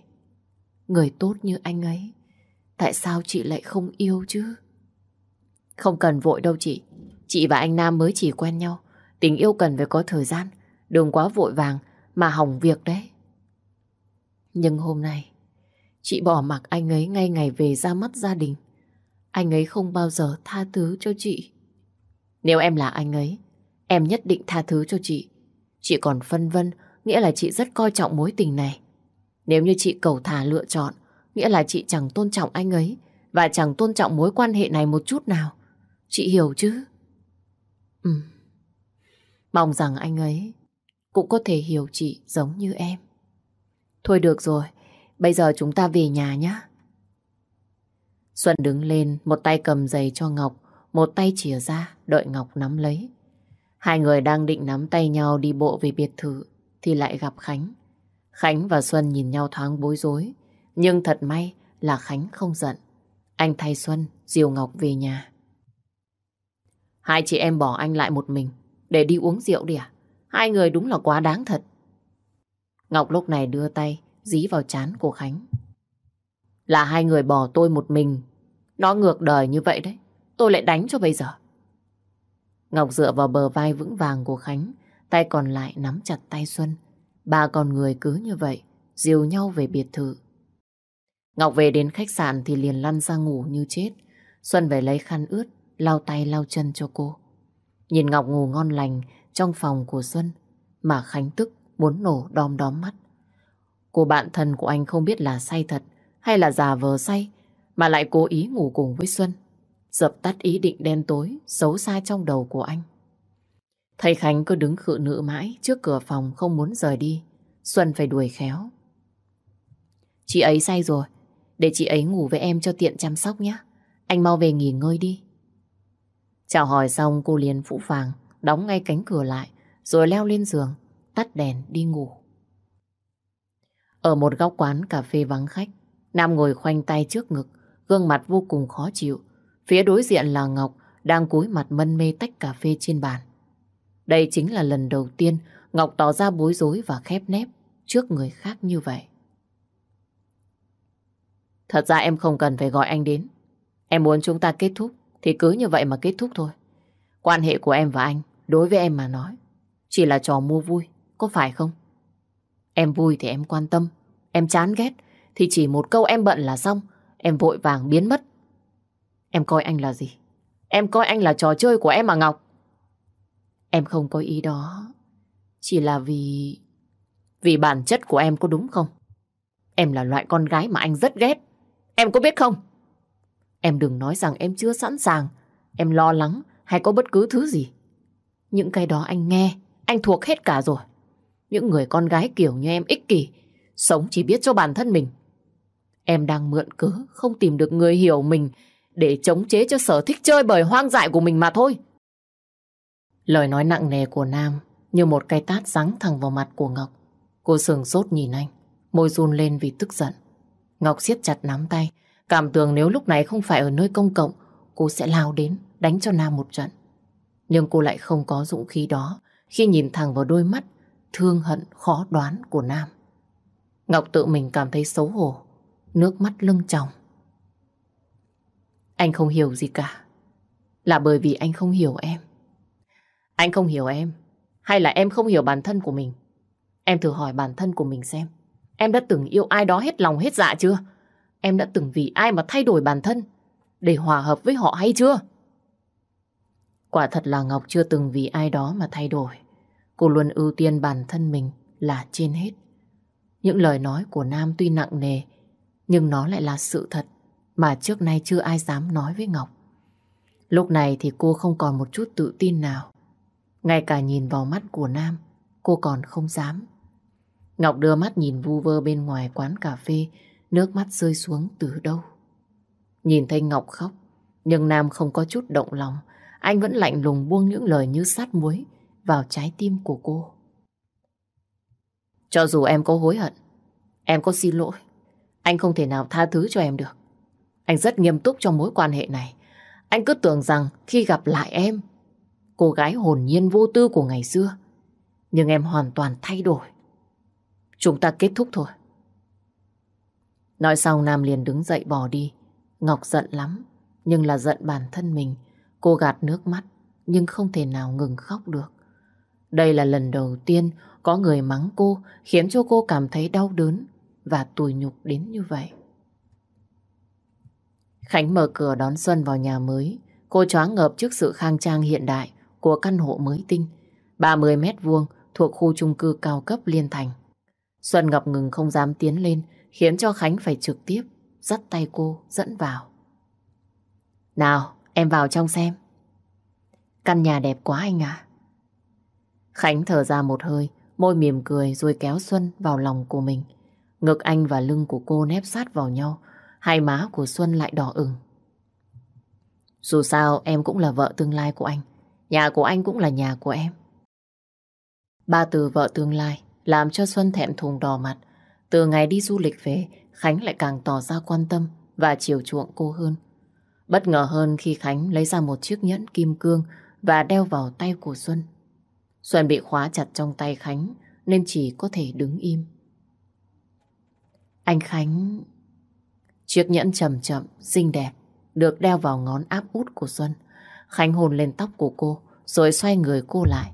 Người tốt như anh ấy, tại sao chị lại không yêu chứ? Không cần vội đâu chị. Chị và anh Nam mới chỉ quen nhau. Tình yêu cần phải có thời gian. Đừng quá vội vàng mà hỏng việc đấy. Nhưng hôm nay, chị bỏ mặc anh ấy ngay ngày về ra mắt gia đình. Anh ấy không bao giờ tha thứ cho chị. Nếu em là anh ấy, em nhất định tha thứ cho chị. Chị còn phân vân, nghĩa là chị rất coi trọng mối tình này. Nếu như chị cầu thả lựa chọn, nghĩa là chị chẳng tôn trọng anh ấy và chẳng tôn trọng mối quan hệ này một chút nào. Chị hiểu chứ? Ừ. Mong rằng anh ấy cũng có thể hiểu chị giống như em. Thôi được rồi, bây giờ chúng ta về nhà nhé. Xuân đứng lên, một tay cầm giày cho Ngọc, một tay chìa ra, đợi Ngọc nắm lấy. Hai người đang định nắm tay nhau đi bộ về biệt thự, thì lại gặp Khánh. Khánh và Xuân nhìn nhau thoáng bối rối, nhưng thật may là Khánh không giận. Anh thay Xuân, dìu Ngọc về nhà. Hai chị em bỏ anh lại một mình, để đi uống rượu đi à? Hai người đúng là quá đáng thật. Ngọc lúc này đưa tay dí vào chán của Khánh. Là hai người bỏ tôi một mình. Nó ngược đời như vậy đấy. Tôi lại đánh cho bây giờ. Ngọc dựa vào bờ vai vững vàng của Khánh, tay còn lại nắm chặt tay Xuân. Ba con người cứ như vậy, dìu nhau về biệt thự. Ngọc về đến khách sạn thì liền lăn ra ngủ như chết. Xuân về lấy khăn ướt, lau tay lau chân cho cô. Nhìn Ngọc ngủ ngon lành trong phòng của Xuân, mà Khánh tức muốn nổ đom đóm mắt. Cô bạn thân của anh không biết là say thật hay là già vờ say mà lại cố ý ngủ cùng với Xuân. Dập tắt ý định đen tối, xấu xa trong đầu của anh. Thầy Khánh cứ đứng khự nữ mãi trước cửa phòng không muốn rời đi. Xuân phải đuổi khéo. Chị ấy say rồi, để chị ấy ngủ với em cho tiện chăm sóc nhé. Anh mau về nghỉ ngơi đi. Chào hỏi xong cô liền phũ phàng, đóng ngay cánh cửa lại, rồi leo lên giường, tắt đèn đi ngủ. Ở một góc quán cà phê vắng khách, Nam ngồi khoanh tay trước ngực, gương mặt vô cùng khó chịu. Phía đối diện là Ngọc đang cúi mặt mân mê tách cà phê trên bàn. Đây chính là lần đầu tiên Ngọc tỏ ra bối rối và khép nép trước người khác như vậy. Thật ra em không cần phải gọi anh đến. Em muốn chúng ta kết thúc thì cứ như vậy mà kết thúc thôi. Quan hệ của em và anh đối với em mà nói chỉ là trò mua vui, có phải không? Em vui thì em quan tâm, em chán ghét thì chỉ một câu em bận là xong, em vội vàng biến mất. Em coi anh là gì? Em coi anh là trò chơi của em mà Ngọc. Em không có ý đó, chỉ là vì... Vì bản chất của em có đúng không? Em là loại con gái mà anh rất ghét. Em có biết không? Em đừng nói rằng em chưa sẵn sàng, em lo lắng hay có bất cứ thứ gì. Những cái đó anh nghe, anh thuộc hết cả rồi. Những người con gái kiểu như em ích kỷ, sống chỉ biết cho bản thân mình. Em đang mượn cớ, không tìm được người hiểu mình để chống chế cho sở thích chơi bời hoang dại của mình mà thôi. Lời nói nặng nề của Nam như một cây tát giáng thẳng vào mặt của Ngọc. Cô sừng sốt nhìn anh, môi run lên vì tức giận. Ngọc siết chặt nắm tay, cảm tưởng nếu lúc này không phải ở nơi công cộng, cô sẽ lao đến, đánh cho Nam một trận. Nhưng cô lại không có dũng khí đó khi nhìn thẳng vào đôi mắt thương hận khó đoán của Nam. Ngọc tự mình cảm thấy xấu hổ, nước mắt lưng tròng. Anh không hiểu gì cả. Là bởi vì anh không hiểu em. Anh không hiểu em, hay là em không hiểu bản thân của mình? Em thử hỏi bản thân của mình xem. Em đã từng yêu ai đó hết lòng hết dạ chưa? Em đã từng vì ai mà thay đổi bản thân để hòa hợp với họ hay chưa? Quả thật là Ngọc chưa từng vì ai đó mà thay đổi. Cô luôn ưu tiên bản thân mình là trên hết. Những lời nói của Nam tuy nặng nề, nhưng nó lại là sự thật mà trước nay chưa ai dám nói với Ngọc. Lúc này thì cô không còn một chút tự tin nào. Ngay cả nhìn vào mắt của Nam, cô còn không dám. Ngọc đưa mắt nhìn vu vơ bên ngoài quán cà phê, nước mắt rơi xuống từ đâu. Nhìn thấy Ngọc khóc, nhưng Nam không có chút động lòng. Anh vẫn lạnh lùng buông những lời như sát muối vào trái tim của cô. Cho dù em có hối hận, em có xin lỗi, anh không thể nào tha thứ cho em được. Anh rất nghiêm túc trong mối quan hệ này. Anh cứ tưởng rằng khi gặp lại em, cô gái hồn nhiên vô tư của ngày xưa, nhưng em hoàn toàn thay đổi. Chúng ta kết thúc thôi. Nói xong Nam liền đứng dậy bỏ đi. Ngọc giận lắm, nhưng là giận bản thân mình. Cô gạt nước mắt, nhưng không thể nào ngừng khóc được. Đây là lần đầu tiên có người mắng cô, khiến cho cô cảm thấy đau đớn và tủi nhục đến như vậy. Khánh mở cửa đón Xuân vào nhà mới. Cô choáng ngợp trước sự khang trang hiện đại của căn hộ mới tinh. 30 mét vuông thuộc khu chung cư cao cấp Liên Thành. Xuân ngập ngừng không dám tiến lên, khiến cho Khánh phải trực tiếp dắt tay cô dẫn vào. Nào, em vào trong xem. Căn nhà đẹp quá anh ạ. Khánh thở ra một hơi, môi mỉm cười rồi kéo Xuân vào lòng của mình. Ngực anh và lưng của cô nép sát vào nhau, hai má của Xuân lại đỏ ửng. Dù sao em cũng là vợ tương lai của anh, nhà của anh cũng là nhà của em. Ba từ vợ tương lai làm cho Xuân thẹn thùng đỏ mặt. Từ ngày đi du lịch về, Khánh lại càng tỏ ra quan tâm và chiều chuộng cô hơn. Bất ngờ hơn khi Khánh lấy ra một chiếc nhẫn kim cương và đeo vào tay của Xuân. Xuân bị khóa chặt trong tay Khánh nên chỉ có thể đứng im. Anh Khánh... Chiếc nhẫn chậm chậm, xinh đẹp, được đeo vào ngón áp út của Xuân. Khánh hôn lên tóc của cô, rồi xoay người cô lại.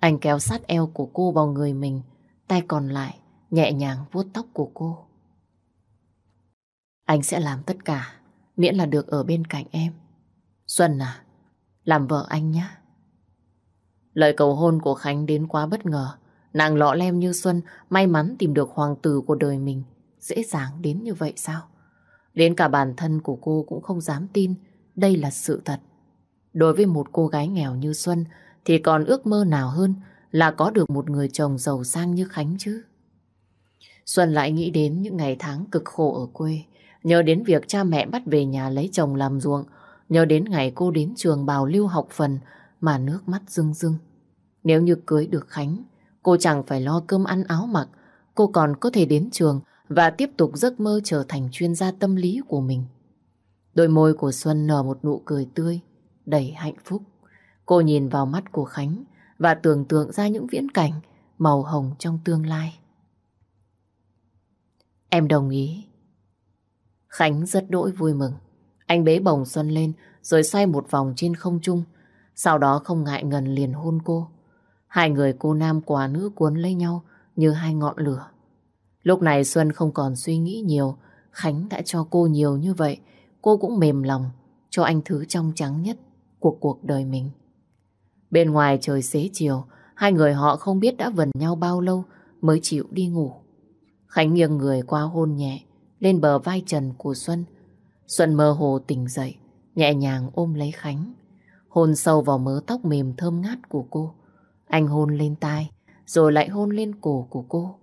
Anh kéo sát eo của cô vào người mình, tay còn lại nhẹ nhàng vuốt tóc của cô. Anh sẽ làm tất cả, miễn là được ở bên cạnh em. Xuân à, làm vợ anh nhé. Lời cầu hôn của Khánh đến quá bất ngờ. Nàng lọ lem như Xuân may mắn tìm được hoàng tử của đời mình. Dễ dàng đến như vậy sao? Đến cả bản thân của cô cũng không dám tin đây là sự thật. Đối với một cô gái nghèo như Xuân thì còn ước mơ nào hơn là có được một người chồng giàu sang như Khánh chứ. Xuân lại nghĩ đến những ngày tháng cực khổ ở quê, nhớ đến việc cha mẹ bắt về nhà lấy chồng làm ruộng, nhớ đến ngày cô đến trường bào lưu học phần mà nước mắt rưng rưng. Nếu như cưới được Khánh, cô chẳng phải lo cơm ăn áo mặc, cô còn có thể đến trường và tiếp tục giấc mơ trở thành chuyên gia tâm lý của mình. Đôi môi của Xuân nở một nụ cười tươi, đầy hạnh phúc. Cô nhìn vào mắt của Khánh và tưởng tượng ra những viễn cảnh màu hồng trong tương lai. Em đồng ý. Khánh rất đỗi vui mừng. Anh bế bồng Xuân lên rồi xoay một vòng trên không trung. Sau đó không ngại ngần liền hôn cô. Hai người cô nam quả nữ cuốn lấy nhau như hai ngọn lửa. Lúc này Xuân không còn suy nghĩ nhiều. Khánh đã cho cô nhiều như vậy. Cô cũng mềm lòng cho anh thứ trong trắng nhất của cuộc đời mình. Bên ngoài trời xế chiều, hai người họ không biết đã vần nhau bao lâu mới chịu đi ngủ. Khánh nghiêng người qua hôn nhẹ lên bờ vai trần của Xuân. Xuân mơ hồ tỉnh dậy, nhẹ nhàng ôm lấy Khánh. Hôn sâu vào mớ tóc mềm thơm ngát của cô. Anh hôn lên tai, rồi lại hôn lên cổ của cô.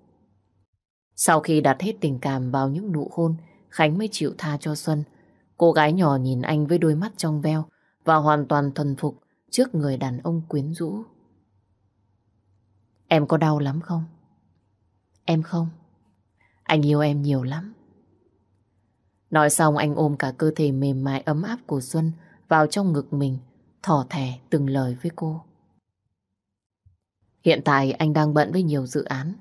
Sau khi đặt hết tình cảm vào những nụ hôn, Khánh mới chịu tha cho Xuân. Cô gái nhỏ nhìn anh với đôi mắt trong veo và hoàn toàn thuần phục trước người đàn ông quyến rũ. Em có đau lắm không? Em không. Anh yêu em nhiều lắm. Nói xong anh ôm cả cơ thể mềm mại ấm áp của Xuân vào trong ngực mình, thỏ thẻ từng lời với cô. Hiện tại anh đang bận với nhiều dự án,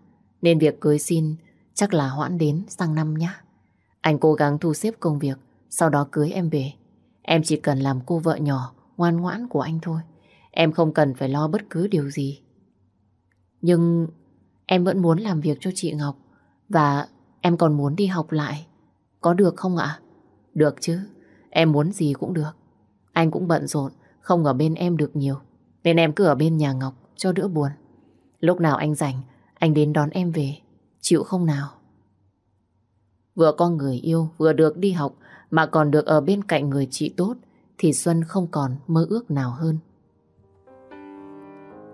nên việc cưới xin chắc là hoãn đến sang năm nhé. Anh cố gắng thu xếp công việc, sau đó cưới em về. Em chỉ cần làm cô vợ nhỏ, ngoan ngoãn của anh thôi. Em không cần phải lo bất cứ điều gì. Nhưng em vẫn muốn làm việc cho chị Ngọc và em còn muốn đi học lại. Có được không ạ? Được chứ, em muốn gì cũng được. Anh cũng bận rộn, không ở bên em được nhiều. Nên em cứ ở bên nhà Ngọc cho đỡ buồn. Lúc nào anh rảnh, anh đến đón em về. Chịu không nào? Vừa có người yêu, vừa được đi học, mà còn được ở bên cạnh người chị tốt, thì Xuân không còn mơ ước nào hơn.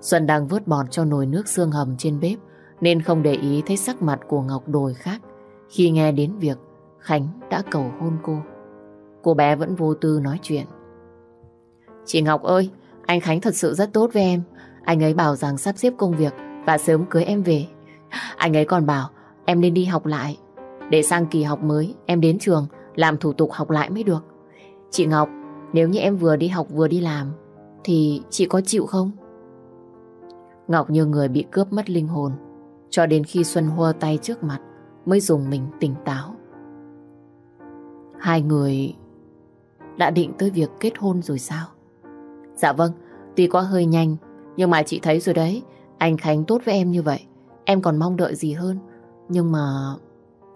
Xuân đang vớt bọt cho nồi nước xương hầm trên bếp, nên không để ý thấy sắc mặt của Ngọc đồi khác khi nghe đến việc Khánh đã cầu hôn cô. Cô bé vẫn vô tư nói chuyện. Chị Ngọc ơi, anh Khánh thật sự rất tốt với em. Anh ấy bảo rằng sắp xếp công việc và sớm cưới em về. Anh ấy còn bảo em nên đi học lại. Để sang kỳ học mới em đến trường làm thủ tục học lại mới được. Chị Ngọc, nếu như em vừa đi học vừa đi làm thì chị có chịu không? Ngọc như người bị cướp mất linh hồn cho đến khi Xuân hua tay trước mặt mới dùng mình tỉnh táo. Hai người đã định tới việc kết hôn rồi sao? Dạ vâng, tuy có hơi nhanh, nhưng mà chị thấy rồi đấy, anh Khánh tốt với em như vậy. Em còn mong đợi gì hơn. Nhưng mà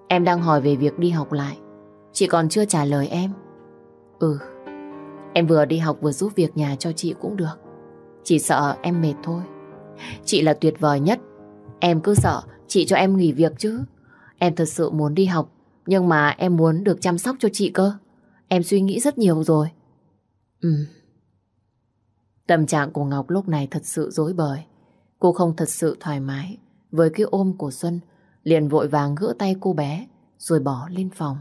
em đang hỏi về việc đi học lại. Chị còn chưa trả lời em. Ừ, em vừa đi học vừa giúp việc nhà cho chị cũng được. Chỉ sợ em mệt thôi. Chị là tuyệt vời nhất. Em cứ sợ chị cho em nghỉ việc chứ. Em thật sự muốn đi học, nhưng mà em muốn được chăm sóc cho chị cơ. Em suy nghĩ rất nhiều rồi. Ừ. Tâm trạng của Ngọc lúc này thật sự dối bời. Cô không thật sự thoải mái với cái ôm của Xuân, liền vội vàng gỡ tay cô bé, rồi bỏ lên phòng.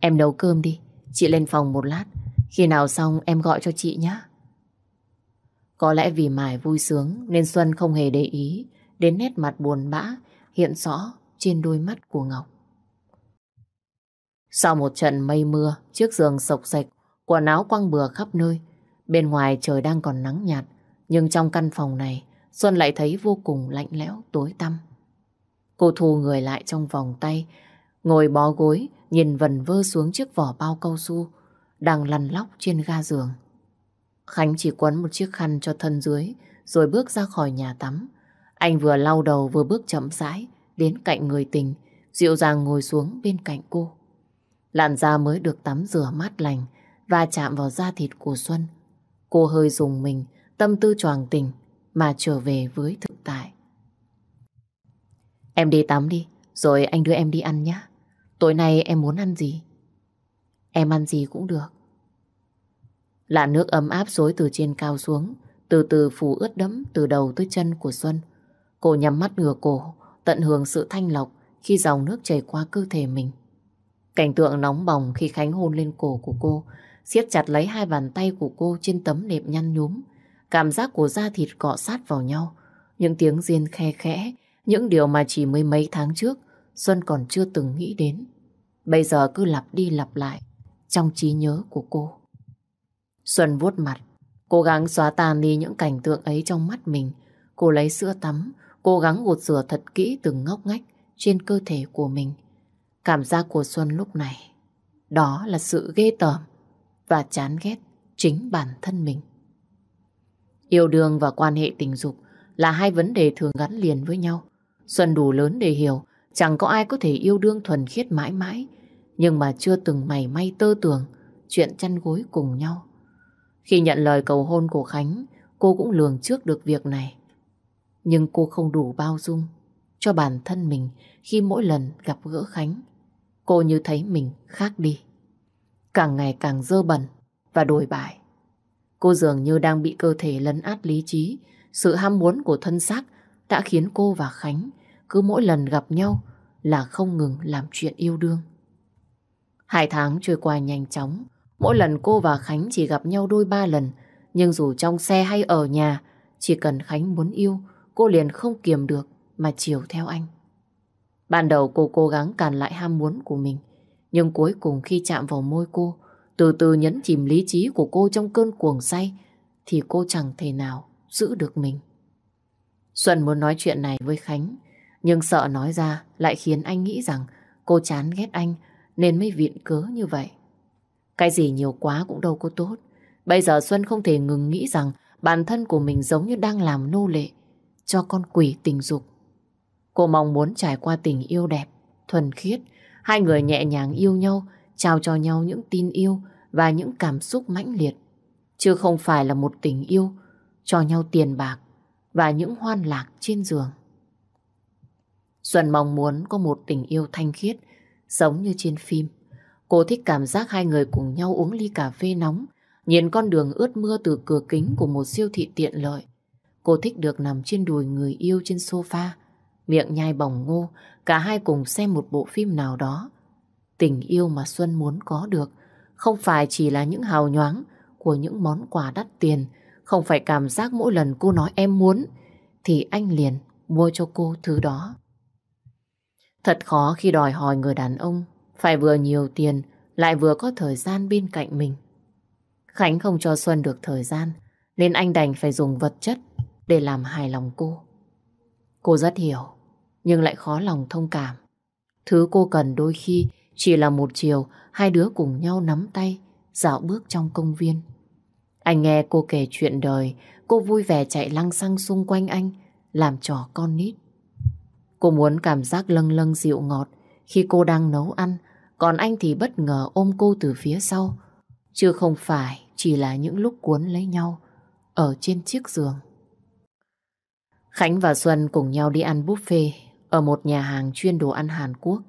Em nấu cơm đi, chị lên phòng một lát, khi nào xong em gọi cho chị nhé. Có lẽ vì Mải vui sướng nên Xuân không hề để ý đến nét mặt buồn bã hiện rõ trên đôi mắt của Ngọc. Sau một trận mây mưa, chiếc giường sộc sạch, quần áo quăng bừa khắp nơi. Bên ngoài trời đang còn nắng nhạt, nhưng trong căn phòng này, Xuân lại thấy vô cùng lạnh lẽo, tối tăm. Cô thu người lại trong vòng tay, ngồi bó gối, nhìn vần vơ xuống chiếc vỏ bao cao su, đang lăn lóc trên ga giường. Khánh chỉ quấn một chiếc khăn cho thân dưới, rồi bước ra khỏi nhà tắm. Anh vừa lau đầu vừa bước chậm rãi đến cạnh người tình, dịu dàng ngồi xuống bên cạnh cô. Làn da mới được tắm rửa mát lành và chạm vào da thịt của Xuân. Cô hơi dùng mình, tâm tư choàng tình mà trở về với thực tại. Em đi tắm đi, rồi anh đưa em đi ăn nhé. Tối nay em muốn ăn gì? Em ăn gì cũng được. Làn nước ấm áp xối từ trên cao xuống, từ từ phủ ướt đẫm từ đầu tới chân của Xuân. Cô nhắm mắt ngửa cổ, tận hưởng sự thanh lọc khi dòng nước chảy qua cơ thể mình. Cảnh tượng nóng bỏng khi Khánh hôn lên cổ của cô, siết chặt lấy hai bàn tay của cô trên tấm nệm nhăn nhúm. Cảm giác của da thịt cọ sát vào nhau, những tiếng riêng khe khẽ, những điều mà chỉ mấy mấy tháng trước Xuân còn chưa từng nghĩ đến. Bây giờ cứ lặp đi lặp lại trong trí nhớ của cô. Xuân vuốt mặt, cố gắng xóa tan đi những cảnh tượng ấy trong mắt mình. Cô lấy sữa tắm, cố gắng gột rửa thật kỹ từng ngóc ngách trên cơ thể của mình. Cảm giác của Xuân lúc này, đó là sự ghê tởm và chán ghét chính bản thân mình. Yêu đương và quan hệ tình dục là hai vấn đề thường gắn liền với nhau. Xuân đủ lớn để hiểu chẳng có ai có thể yêu đương thuần khiết mãi mãi, nhưng mà chưa từng mày may tơ tưởng chuyện chăn gối cùng nhau. Khi nhận lời cầu hôn của Khánh, cô cũng lường trước được việc này. Nhưng cô không đủ bao dung cho bản thân mình khi mỗi lần gặp gỡ Khánh. Cô như thấy mình khác đi. Càng ngày càng dơ bẩn và đổi bại. Cô dường như đang bị cơ thể lấn át lý trí. Sự ham muốn của thân xác đã khiến cô và Khánh cứ mỗi lần gặp nhau là không ngừng làm chuyện yêu đương. Hai tháng trôi qua nhanh chóng. Mỗi lần cô và Khánh chỉ gặp nhau đôi ba lần. Nhưng dù trong xe hay ở nhà, chỉ cần Khánh muốn yêu, cô liền không kiềm được mà chiều theo anh. Ban đầu cô cố gắng cản lại ham muốn của mình. Nhưng cuối cùng khi chạm vào môi cô, từ từ nhấn chìm lý trí của cô trong cơn cuồng say, thì cô chẳng thể nào giữ được mình. Xuân muốn nói chuyện này với Khánh, nhưng sợ nói ra lại khiến anh nghĩ rằng cô chán ghét anh nên mới viện cớ như vậy. Cái gì nhiều quá cũng đâu có tốt. Bây giờ Xuân không thể ngừng nghĩ rằng bản thân của mình giống như đang làm nô lệ cho con quỷ tình dục. Cô mong muốn trải qua tình yêu đẹp, thuần khiết, hai người nhẹ nhàng yêu nhau, trao cho nhau những tin yêu và những cảm xúc mãnh liệt. Chứ không phải là một tình yêu cho nhau tiền bạc và những hoan lạc trên giường. Xuân mong muốn có một tình yêu thanh khiết, giống như trên phim. Cô thích cảm giác hai người cùng nhau uống ly cà phê nóng, nhìn con đường ướt mưa từ cửa kính của một siêu thị tiện lợi. Cô thích được nằm trên đùi người yêu trên sofa, miệng nhai bỏng ngô, cả hai cùng xem một bộ phim nào đó. Tình yêu mà Xuân muốn có được không phải chỉ là những hào nhoáng của những món quà đắt tiền, không phải cảm giác mỗi lần cô nói em muốn thì anh liền mua cho cô thứ đó. Thật khó khi đòi hỏi người đàn ông phải vừa nhiều tiền lại vừa có thời gian bên cạnh mình. Khánh không cho Xuân được thời gian nên anh đành phải dùng vật chất để làm hài lòng cô. Cô rất hiểu nhưng lại khó lòng thông cảm. Thứ cô cần đôi khi chỉ là một chiều hai đứa cùng nhau nắm tay dạo bước trong công viên. Anh nghe cô kể chuyện đời cô vui vẻ chạy lăng xăng xung quanh anh làm trò con nít. Cô muốn cảm giác lâng lâng dịu ngọt khi cô đang nấu ăn, còn anh thì bất ngờ ôm cô từ phía sau. Chứ không phải chỉ là những lúc cuốn lấy nhau ở trên chiếc giường. Khánh và Xuân cùng nhau đi ăn buffet ở một nhà hàng chuyên đồ ăn Hàn Quốc.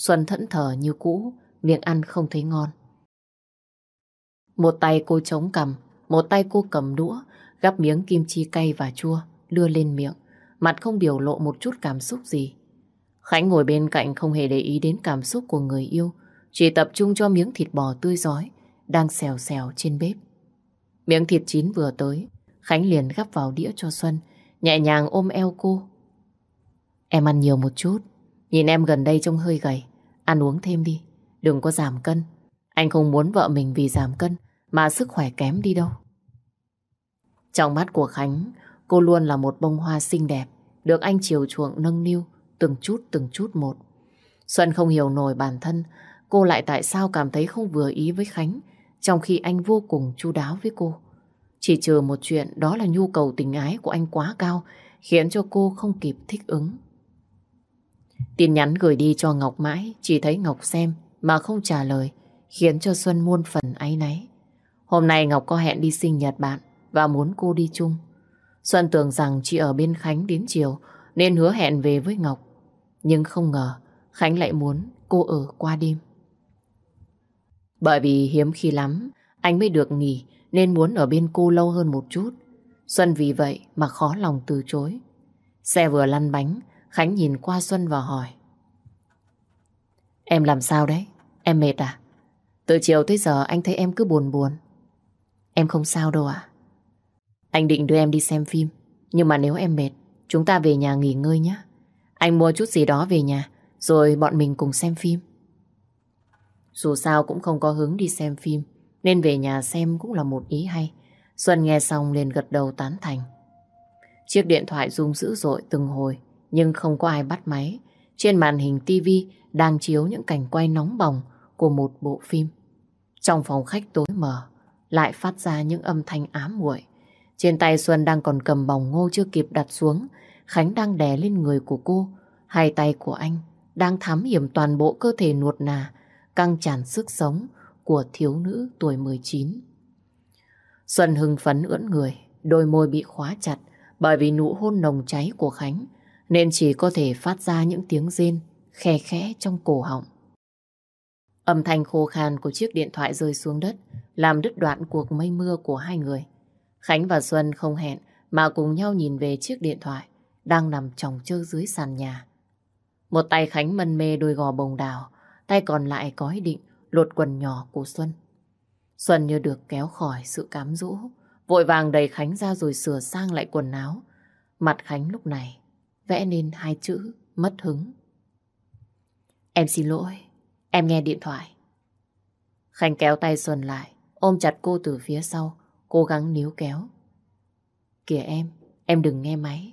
Xuân thẫn thờ như cũ, miệng ăn không thấy ngon. Một tay cô chống cầm, một tay cô cầm đũa, gắp miếng kim chi cay và chua, đưa lên miệng mặt không biểu lộ một chút cảm xúc gì. Khánh ngồi bên cạnh không hề để ý đến cảm xúc của người yêu, chỉ tập trung cho miếng thịt bò tươi giói đang xèo xèo trên bếp. Miếng thịt chín vừa tới, Khánh liền gắp vào đĩa cho Xuân, nhẹ nhàng ôm eo cô. Em ăn nhiều một chút, nhìn em gần đây trông hơi gầy, ăn uống thêm đi, đừng có giảm cân. Anh không muốn vợ mình vì giảm cân mà sức khỏe kém đi đâu. Trong mắt của Khánh Cô luôn là một bông hoa xinh đẹp, được anh chiều chuộng nâng niu, từng chút từng chút một. Xuân không hiểu nổi bản thân, cô lại tại sao cảm thấy không vừa ý với Khánh, trong khi anh vô cùng chu đáo với cô. Chỉ trừ một chuyện đó là nhu cầu tình ái của anh quá cao, khiến cho cô không kịp thích ứng. Tin nhắn gửi đi cho Ngọc mãi, chỉ thấy Ngọc xem mà không trả lời, khiến cho Xuân muôn phần áy náy. Hôm nay Ngọc có hẹn đi sinh nhật bạn và muốn cô đi chung. Xuân tưởng rằng chị ở bên Khánh đến chiều nên hứa hẹn về với Ngọc. Nhưng không ngờ Khánh lại muốn cô ở qua đêm. Bởi vì hiếm khi lắm anh mới được nghỉ nên muốn ở bên cô lâu hơn một chút. Xuân vì vậy mà khó lòng từ chối. Xe vừa lăn bánh, Khánh nhìn qua Xuân và hỏi. Em làm sao đấy? Em mệt à? Từ chiều tới giờ anh thấy em cứ buồn buồn. Em không sao đâu ạ. Anh định đưa em đi xem phim. Nhưng mà nếu em mệt, chúng ta về nhà nghỉ ngơi nhé. Anh mua chút gì đó về nhà, rồi bọn mình cùng xem phim. Dù sao cũng không có hứng đi xem phim, nên về nhà xem cũng là một ý hay. Xuân nghe xong liền gật đầu tán thành. Chiếc điện thoại rung dữ dội từng hồi, nhưng không có ai bắt máy. Trên màn hình tivi đang chiếu những cảnh quay nóng bỏng của một bộ phim. Trong phòng khách tối mờ, lại phát ra những âm thanh ám muội. Trên tay Xuân đang còn cầm bòng ngô chưa kịp đặt xuống. Khánh đang đè lên người của cô. Hai tay của anh đang thám hiểm toàn bộ cơ thể nuột nà, căng tràn sức sống của thiếu nữ tuổi 19. Xuân hưng phấn ưỡn người, đôi môi bị khóa chặt bởi vì nụ hôn nồng cháy của Khánh, nên chỉ có thể phát ra những tiếng rên khe khẽ trong cổ họng. Âm thanh khô khan của chiếc điện thoại rơi xuống đất làm đứt đoạn cuộc mây mưa của hai người. Khánh và Xuân không hẹn mà cùng nhau nhìn về chiếc điện thoại đang nằm chồng chơ dưới sàn nhà. Một tay Khánh mân mê đôi gò bồng đào, tay còn lại có ý định lột quần nhỏ của Xuân. Xuân như được kéo khỏi sự cám dỗ, vội vàng đẩy Khánh ra rồi sửa sang lại quần áo. Mặt Khánh lúc này vẽ nên hai chữ mất hứng. Em xin lỗi, em nghe điện thoại. khanh kéo tay Xuân lại, ôm chặt cô từ phía sau, cố gắng níu kéo. Kìa em, em đừng nghe máy.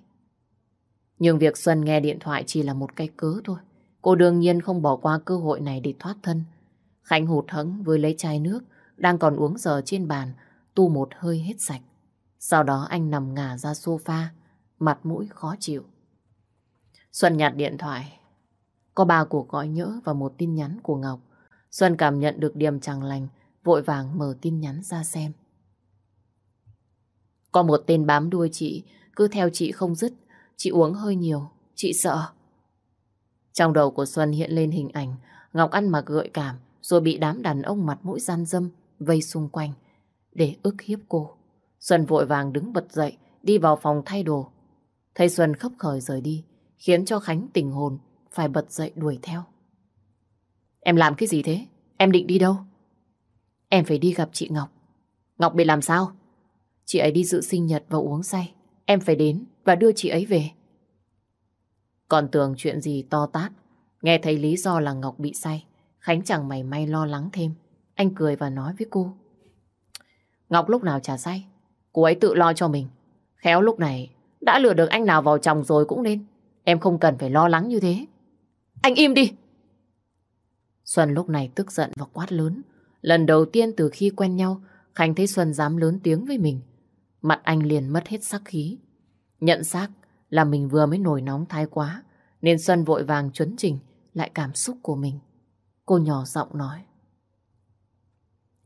Nhưng việc Xuân nghe điện thoại chỉ là một cái cớ thôi. Cô đương nhiên không bỏ qua cơ hội này để thoát thân. Khánh hụt hẫng với lấy chai nước đang còn uống giờ trên bàn, tu một hơi hết sạch. Sau đó anh nằm ngả ra sofa, mặt mũi khó chịu. Xuân nhặt điện thoại. Có ba cuộc gọi nhỡ và một tin nhắn của Ngọc. Xuân cảm nhận được điểm chẳng lành, vội vàng mở tin nhắn ra xem. Có một tên bám đuôi chị, cứ theo chị không dứt. Chị uống hơi nhiều, chị sợ. Trong đầu của Xuân hiện lên hình ảnh Ngọc ăn mặc gợi cảm rồi bị đám đàn ông mặt mũi gian dâm vây xung quanh để ức hiếp cô. Xuân vội vàng đứng bật dậy đi vào phòng thay đồ. Thấy Xuân khóc khởi rời đi khiến cho Khánh tình hồn phải bật dậy đuổi theo. Em làm cái gì thế? Em định đi đâu? Em phải đi gặp chị Ngọc. Ngọc bị làm sao? Chị ấy đi dự sinh nhật và uống say. Em phải đến và đưa chị ấy về. Còn tưởng chuyện gì to tát. Nghe thấy lý do là Ngọc bị say. Khánh chẳng mày may lo lắng thêm. Anh cười và nói với cô. Ngọc lúc nào chả say. Cô ấy tự lo cho mình. Khéo lúc này, đã lừa được anh nào vào chồng rồi cũng nên. Em không cần phải lo lắng như thế. Anh im đi! Xuân lúc này tức giận và quát lớn. Lần đầu tiên từ khi quen nhau, Khánh thấy Xuân dám lớn tiếng với mình. Mặt anh liền mất hết sắc khí. Nhận xác là mình vừa mới nổi nóng thái quá, nên Xuân vội vàng chuẩn chỉnh lại cảm xúc của mình. Cô nhỏ giọng nói.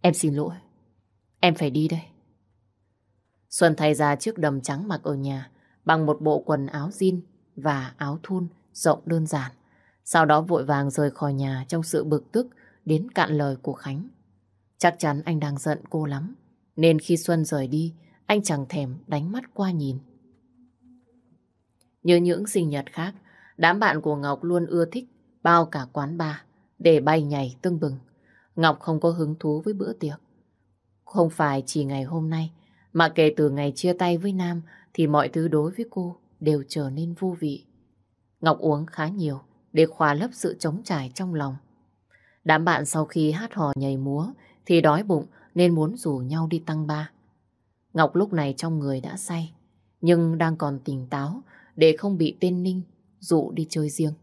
Em xin lỗi. Em phải đi đây. Xuân thay ra chiếc đầm trắng mặc ở nhà bằng một bộ quần áo jean và áo thun rộng đơn giản. Sau đó vội vàng rời khỏi nhà trong sự bực tức đến cạn lời của Khánh. Chắc chắn anh đang giận cô lắm. Nên khi Xuân rời đi, anh chẳng thèm đánh mắt qua nhìn. Như những sinh nhật khác, đám bạn của Ngọc luôn ưa thích bao cả quán bar để bay nhảy tưng bừng. Ngọc không có hứng thú với bữa tiệc. Không phải chỉ ngày hôm nay, mà kể từ ngày chia tay với Nam thì mọi thứ đối với cô đều trở nên vô vị. Ngọc uống khá nhiều để khóa lấp sự trống trải trong lòng. Đám bạn sau khi hát hò nhảy múa thì đói bụng nên muốn rủ nhau đi tăng ba. Ngọc lúc này trong người đã say, nhưng đang còn tỉnh táo để không bị tên Ninh dụ đi chơi riêng.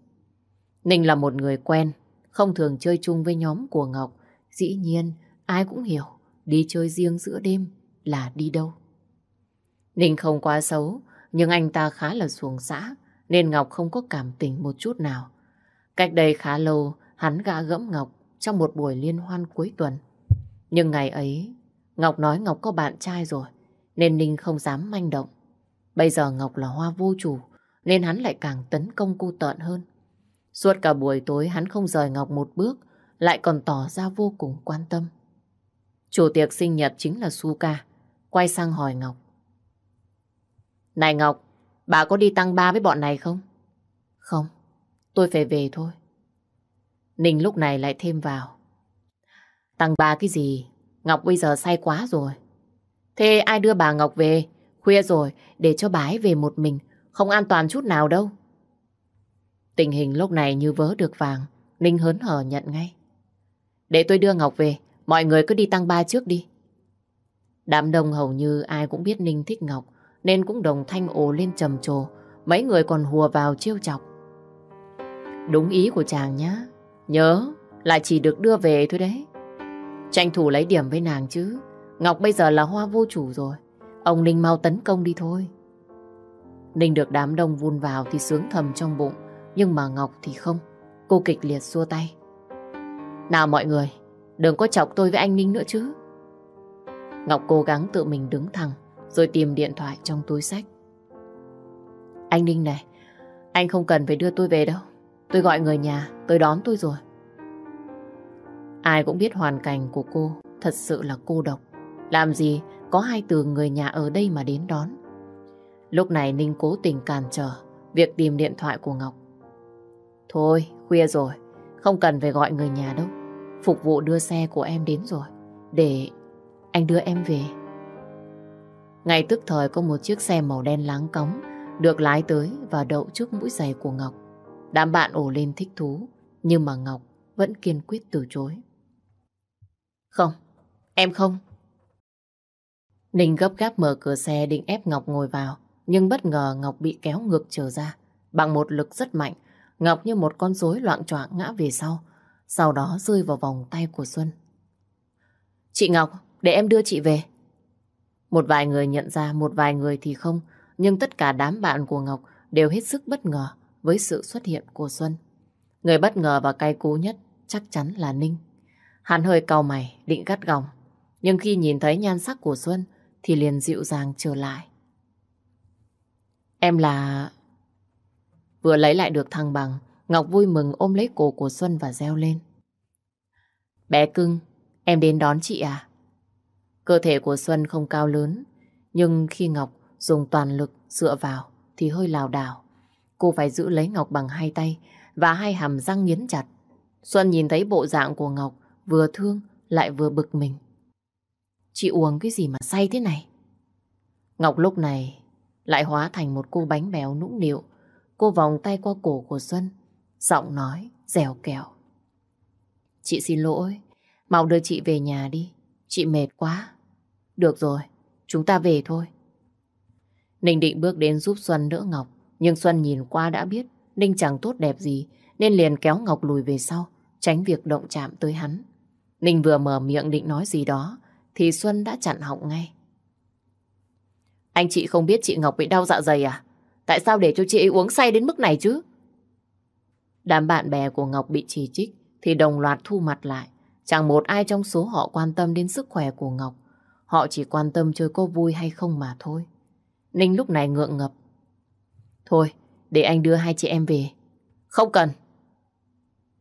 Ninh là một người quen, không thường chơi chung với nhóm của Ngọc. Dĩ nhiên, ai cũng hiểu đi chơi riêng giữa đêm là đi đâu. Ninh không quá xấu, nhưng anh ta khá là xuồng xã, nên Ngọc không có cảm tình một chút nào. Cách đây khá lâu, hắn gã gẫm Ngọc trong một buổi liên hoan cuối tuần. Nhưng ngày ấy, Ngọc nói Ngọc có bạn trai rồi, nên Ninh không dám manh động. Bây giờ Ngọc là hoa vô chủ, nên hắn lại càng tấn công cô tợn hơn. Suốt cả buổi tối hắn không rời Ngọc một bước, lại còn tỏ ra vô cùng quan tâm. Chủ tiệc sinh nhật chính là Suka, quay sang hỏi Ngọc. Này Ngọc, bà có đi tăng ba với bọn này không? Không, tôi phải về thôi. Ninh lúc này lại thêm vào. Tăng ba cái gì? Ngọc bây giờ say quá rồi. Thế ai đưa bà Ngọc về? Khuya rồi, để cho bà ấy về một mình. Không an toàn chút nào đâu. Tình hình lúc này như vớ được vàng. Ninh hớn hở nhận ngay. Để tôi đưa Ngọc về. Mọi người cứ đi tăng ba trước đi. Đám đông hầu như ai cũng biết Ninh thích Ngọc. Nên cũng đồng thanh ồ lên trầm trồ. Mấy người còn hùa vào trêu chọc. Đúng ý của chàng nhá. Nhớ là chỉ được đưa về thôi đấy. Tranh thủ lấy điểm với nàng chứ. Ngọc bây giờ là hoa vô chủ rồi. Ông Ninh mau tấn công đi thôi. Ninh được đám đông vun vào thì sướng thầm trong bụng. Nhưng mà Ngọc thì không. Cô kịch liệt xua tay. Nào mọi người, đừng có chọc tôi với anh Ninh nữa chứ. Ngọc cố gắng tự mình đứng thẳng rồi tìm điện thoại trong túi sách. Anh Ninh này, anh không cần phải đưa tôi về đâu. Tôi gọi người nhà, tôi đón tôi rồi. Ai cũng biết hoàn cảnh của cô thật sự là cô độc. Làm gì có hai từ người nhà ở đây mà đến đón. Lúc này Ninh cố tình cản trở việc tìm điện thoại của Ngọc. Thôi, khuya rồi, không cần phải gọi người nhà đâu. phục vụ đưa xe của em đến rồi. Để anh đưa em về. Ngay tức thời có một chiếc xe màu đen láng cống được lái tới và đậu trước mũi giày của Ngọc. Đám bạn ồ lên thích thú, nhưng mà Ngọc vẫn kiên quyết từ chối. Không, em không. Ninh gấp gáp mở cửa xe định ép Ngọc ngồi vào, nhưng bất ngờ Ngọc bị kéo ngược trở ra. Bằng một lực rất mạnh, Ngọc như một con rối loạn choạng ngã về sau, sau đó rơi vào vòng tay của Xuân. Chị Ngọc, để em đưa chị về. Một vài người nhận ra, một vài người thì không, nhưng tất cả đám bạn của Ngọc đều hết sức bất ngờ với sự xuất hiện của Xuân. Người bất ngờ và cay cú nhất chắc chắn là Ninh. Hắn hơi cau mày, định gắt gỏng. Nhưng khi nhìn thấy nhan sắc của Xuân thì liền dịu dàng trở lại. Em là... Vừa lấy lại được thăng bằng, Ngọc vui mừng ôm lấy cổ của Xuân và reo lên. Bé cưng, em đến đón chị à? Cơ thể của Xuân không cao lớn, nhưng khi Ngọc dùng toàn lực dựa vào thì hơi lào đảo. Cô phải giữ lấy Ngọc bằng hai tay và hai hàm răng nghiến chặt. Xuân nhìn thấy bộ dạng của Ngọc vừa thương lại vừa bực mình. Chị uống cái gì mà say thế này? Ngọc lúc này lại hóa thành một cô bánh béo nũng nịu. Cô vòng tay qua cổ của Xuân, giọng nói dẻo kẹo. Chị xin lỗi, mau đưa chị về nhà đi, chị mệt quá. Được rồi, chúng ta về thôi. Ninh định bước đến giúp Xuân đỡ Ngọc, nhưng Xuân nhìn qua đã biết Ninh chẳng tốt đẹp gì, nên liền kéo Ngọc lùi về sau, tránh việc động chạm tới hắn. Ninh vừa mở miệng định nói gì đó, thì Xuân đã chặn họng ngay. Anh chị không biết chị Ngọc bị đau dạ dày à? Tại sao để cho chị ấy uống say đến mức này chứ? Đám bạn bè của Ngọc bị chỉ trích thì đồng loạt thu mặt lại. Chẳng một ai trong số họ quan tâm đến sức khỏe của Ngọc. Họ chỉ quan tâm chơi cô vui hay không mà thôi. Ninh lúc này ngượng ngập. Thôi, để anh đưa hai chị em về. Không cần.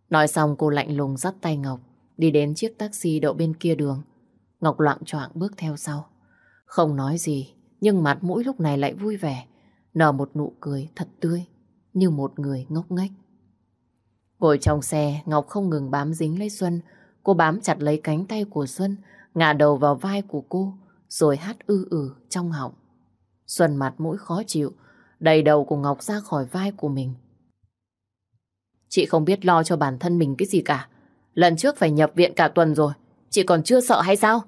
Nói xong cô lạnh lùng dắt tay Ngọc đi đến chiếc taxi đậu bên kia đường. Ngọc loạn choạng bước theo sau. Không nói gì, nhưng mặt mũi lúc này lại vui vẻ, nở một nụ cười thật tươi, như một người ngốc nghếch. Ngồi trong xe, Ngọc không ngừng bám dính lấy Xuân. Cô bám chặt lấy cánh tay của Xuân, ngả đầu vào vai của cô, rồi hát ư ử trong họng. Xuân mặt mũi khó chịu, đầy đầu của Ngọc ra khỏi vai của mình. Chị không biết lo cho bản thân mình cái gì cả. Lần trước phải nhập viện cả tuần rồi, chị còn chưa sợ hay sao?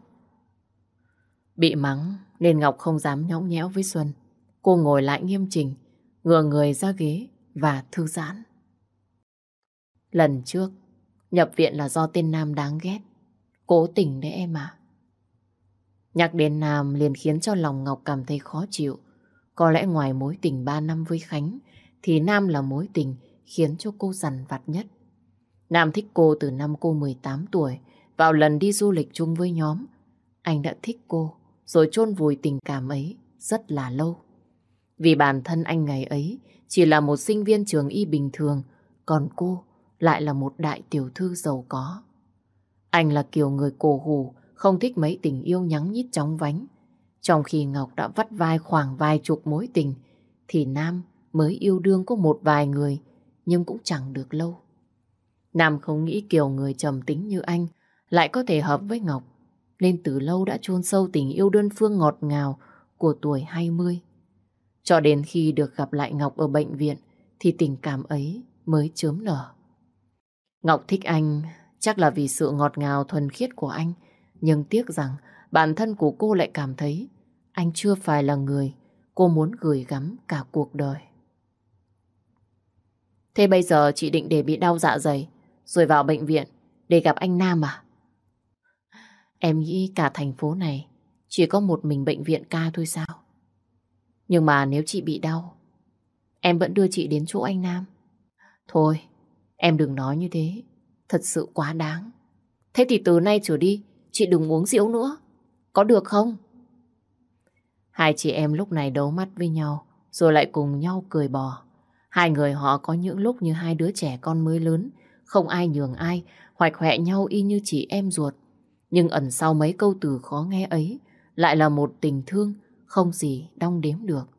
Bị mắng nên Ngọc không dám nhõng nhẽo với Xuân. Cô ngồi lại nghiêm chỉnh, ngừa người ra ghế và thư giãn. Lần trước, nhập viện là do tên Nam đáng ghét. Cố tình đấy em à. Nhắc đến Nam liền khiến cho lòng Ngọc cảm thấy khó chịu. Có lẽ ngoài mối tình 3 năm với Khánh, thì Nam là mối tình khiến cho cô dằn vặt nhất. Nam thích cô từ năm cô 18 tuổi, vào lần đi du lịch chung với nhóm. Anh đã thích cô, rồi chôn vùi tình cảm ấy rất là lâu. Vì bản thân anh ngày ấy chỉ là một sinh viên trường y bình thường, còn cô lại là một đại tiểu thư giàu có. Anh là kiểu người cổ hủ, không thích mấy tình yêu nhắn nhít chóng vánh. Trong khi Ngọc đã vắt vai khoảng vài chục mối tình, thì Nam mới yêu đương có một vài người, nhưng cũng chẳng được lâu. Nam không nghĩ kiểu người trầm tính như anh lại có thể hợp với Ngọc, nên từ lâu đã chôn sâu tình yêu đơn phương ngọt ngào của tuổi 20. Cho đến khi được gặp lại Ngọc ở bệnh viện, thì tình cảm ấy mới chớm nở. Ngọc thích anh chắc là vì sự ngọt ngào thuần khiết của anh, nhưng tiếc rằng bản thân của cô lại cảm thấy anh chưa phải là người cô muốn gửi gắm cả cuộc đời. Thế bây giờ chị định để bị đau dạ dày rồi vào bệnh viện để gặp anh Nam à? Em nghĩ cả thành phố này chỉ có một mình bệnh viện ca thôi sao? Nhưng mà nếu chị bị đau, em vẫn đưa chị đến chỗ anh Nam. Thôi, em đừng nói như thế, thật sự quá đáng. Thế thì từ nay trở đi, chị đừng uống rượu nữa. Có được không? Hai chị em lúc này đấu mắt với nhau, rồi lại cùng nhau cười bò. Hai người họ có những lúc như hai đứa trẻ con mới lớn, không ai nhường ai, hoạch hoẹ nhau y như chị em ruột. Nhưng ẩn sau mấy câu từ khó nghe ấy, lại là một tình thương không gì đong đếm được.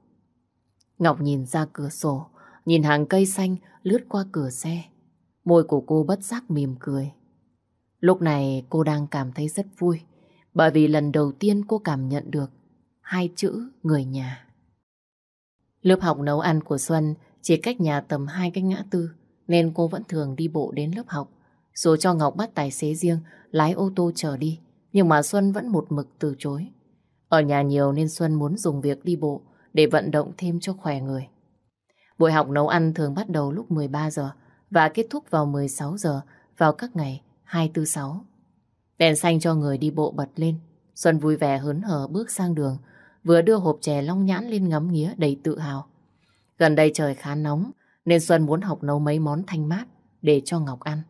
Ngọc nhìn ra cửa sổ, nhìn hàng cây xanh lướt qua cửa xe. Môi của cô bất giác mỉm cười. Lúc này cô đang cảm thấy rất vui, bởi vì lần đầu tiên cô cảm nhận được hai chữ người nhà. Lớp học nấu ăn của Xuân chỉ cách nhà tầm hai cái ngã tư, nên cô vẫn thường đi bộ đến lớp học. Dù cho Ngọc bắt tài xế riêng, lái ô tô chờ đi, nhưng mà Xuân vẫn một mực từ chối. Ở nhà nhiều nên Xuân muốn dùng việc đi bộ để vận động thêm cho khỏe người. Buổi học nấu ăn thường bắt đầu lúc 13 giờ và kết thúc vào 16 giờ vào các ngày 246. Đèn xanh cho người đi bộ bật lên. Xuân vui vẻ hớn hở bước sang đường, vừa đưa hộp chè long nhãn lên ngắm nghía đầy tự hào. Gần đây trời khá nóng, nên Xuân muốn học nấu mấy món thanh mát để cho Ngọc ăn.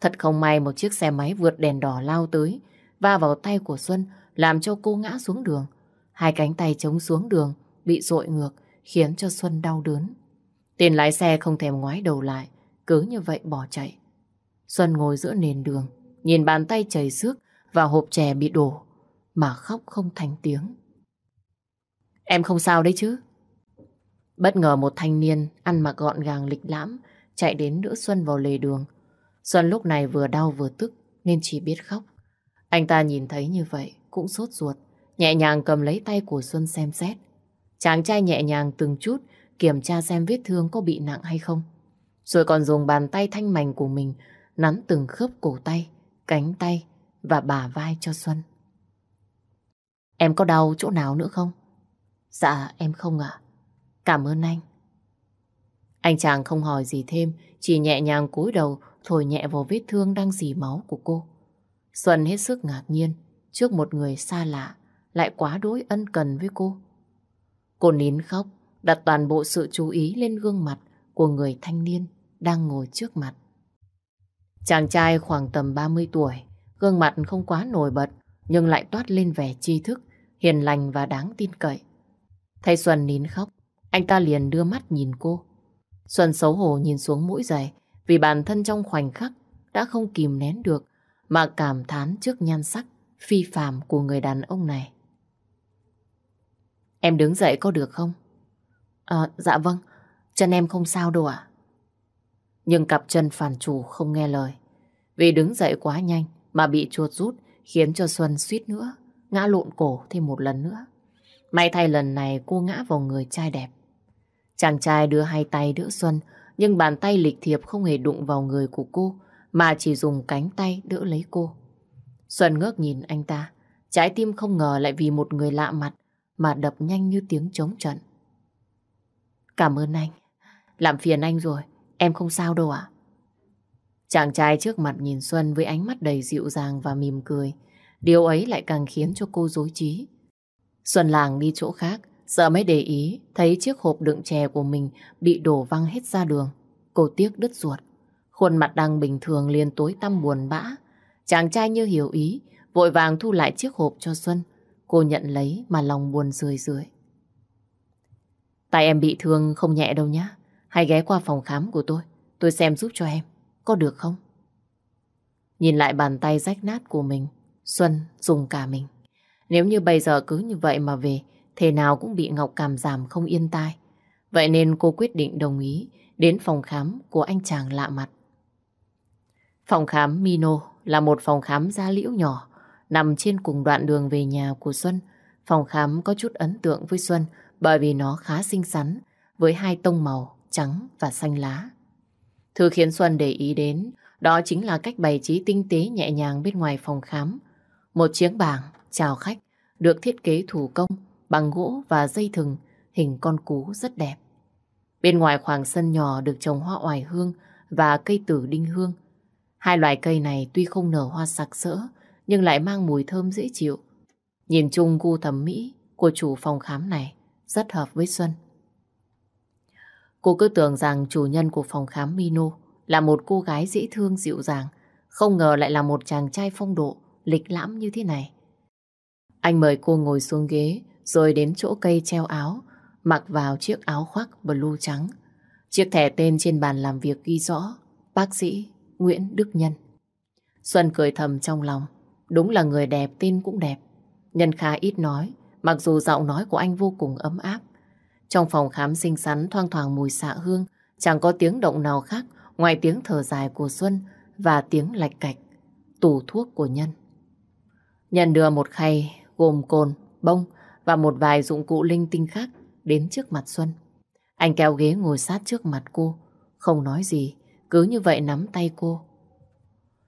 Thật không may một chiếc xe máy vượt đèn đỏ lao tới, va vào tay của Xuân, làm cho cô ngã xuống đường. Hai cánh tay chống xuống đường, bị dội ngược, khiến cho Xuân đau đớn. Tiền lái xe không thèm ngoái đầu lại, cứ như vậy bỏ chạy. Xuân ngồi giữa nền đường, nhìn bàn tay chảy xước và hộp chè bị đổ, mà khóc không thành tiếng. Em không sao đấy chứ? Bất ngờ một thanh niên ăn mặc gọn gàng lịch lãm chạy đến đỡ Xuân vào lề đường. Xuân lúc này vừa đau vừa tức nên chỉ biết khóc. Anh ta nhìn thấy như vậy cũng sốt ruột, nhẹ nhàng cầm lấy tay của Xuân xem xét. Chàng trai nhẹ nhàng từng chút kiểm tra xem vết thương có bị nặng hay không. Rồi còn dùng bàn tay thanh mảnh của mình nắn từng khớp cổ tay, cánh tay và bà vai cho Xuân. Em có đau chỗ nào nữa không? Dạ em không ạ. Cảm ơn anh. Anh chàng không hỏi gì thêm, chỉ nhẹ nhàng cúi đầu thổi nhẹ vào vết thương đang dì máu của cô. Xuân hết sức ngạc nhiên trước một người xa lạ lại quá đối ân cần với cô. Cô nín khóc, đặt toàn bộ sự chú ý lên gương mặt của người thanh niên đang ngồi trước mặt. Chàng trai khoảng tầm 30 tuổi, gương mặt không quá nổi bật nhưng lại toát lên vẻ tri thức, hiền lành và đáng tin cậy. Thấy Xuân nín khóc, anh ta liền đưa mắt nhìn cô. Xuân xấu hổ nhìn xuống mũi giày vì bản thân trong khoảnh khắc đã không kìm nén được mà cảm thán trước nhan sắc phi phàm của người đàn ông này. Em đứng dậy có được không? À, dạ vâng, chân em không sao đâu ạ. Nhưng cặp chân phản chủ không nghe lời. Vì đứng dậy quá nhanh mà bị chuột rút khiến cho Xuân suýt nữa, ngã lộn cổ thêm một lần nữa. May thay lần này cô ngã vào người trai đẹp. Chàng trai đưa hai tay đỡ Xuân, nhưng bàn tay lịch thiệp không hề đụng vào người của cô, mà chỉ dùng cánh tay đỡ lấy cô. Xuân ngước nhìn anh ta, trái tim không ngờ lại vì một người lạ mặt mà đập nhanh như tiếng trống trận. Cảm ơn anh, làm phiền anh rồi, em không sao đâu ạ. Chàng trai trước mặt nhìn Xuân với ánh mắt đầy dịu dàng và mỉm cười. Điều ấy lại càng khiến cho cô dối trí. Xuân làng đi chỗ khác, sợ mới để ý, thấy chiếc hộp đựng chè của mình bị đổ văng hết ra đường. Cô tiếc đứt ruột. Khuôn mặt đang bình thường liền tối tăm buồn bã. Chàng trai như hiểu ý, vội vàng thu lại chiếc hộp cho Xuân. Cô nhận lấy mà lòng buồn rười rượi. Tại em bị thương không nhẹ đâu nhá. Hãy ghé qua phòng khám của tôi. Tôi xem giúp cho em. Có được không? Nhìn lại bàn tay rách nát của mình, Xuân dùng cả mình. Nếu như bây giờ cứ như vậy mà về, thế nào cũng bị Ngọc cảm giảm không yên tai. Vậy nên cô quyết định đồng ý đến phòng khám của anh chàng lạ mặt. Phòng khám Mino là một phòng khám da liễu nhỏ, nằm trên cùng đoạn đường về nhà của Xuân. Phòng khám có chút ấn tượng với Xuân bởi vì nó khá xinh xắn, với hai tông màu trắng và xanh lá. Thứ khiến Xuân để ý đến, đó chính là cách bày trí tinh tế nhẹ nhàng bên ngoài phòng khám. Một chiếc bảng, chào khách, được thiết kế thủ công, bằng gỗ và dây thừng, hình con cú rất đẹp. Bên ngoài khoảng sân nhỏ được trồng hoa oải hương và cây tử đinh hương. Hai loài cây này tuy không nở hoa sặc sỡ, nhưng lại mang mùi thơm dễ chịu. Nhìn chung gu thẩm mỹ của chủ phòng khám này rất hợp với Xuân. Cô cứ tưởng rằng chủ nhân của phòng khám Mino là một cô gái dễ thương dịu dàng, không ngờ lại là một chàng trai phong độ, lịch lãm như thế này. Anh mời cô ngồi xuống ghế, rồi đến chỗ cây treo áo, mặc vào chiếc áo khoác blue trắng. Chiếc thẻ tên trên bàn làm việc ghi rõ, bác sĩ Nguyễn Đức Nhân. Xuân cười thầm trong lòng, đúng là người đẹp tên cũng đẹp. Nhân khá ít nói, mặc dù giọng nói của anh vô cùng ấm áp. Trong phòng khám xinh xắn thoang thoảng mùi xạ hương, chẳng có tiếng động nào khác ngoài tiếng thở dài của Xuân và tiếng lạch cạch tủ thuốc của Nhân. Nhân đưa một khay gồm cồn, bông và một vài dụng cụ linh tinh khác đến trước mặt Xuân. Anh kéo ghế ngồi sát trước mặt cô, không nói gì, cứ như vậy nắm tay cô.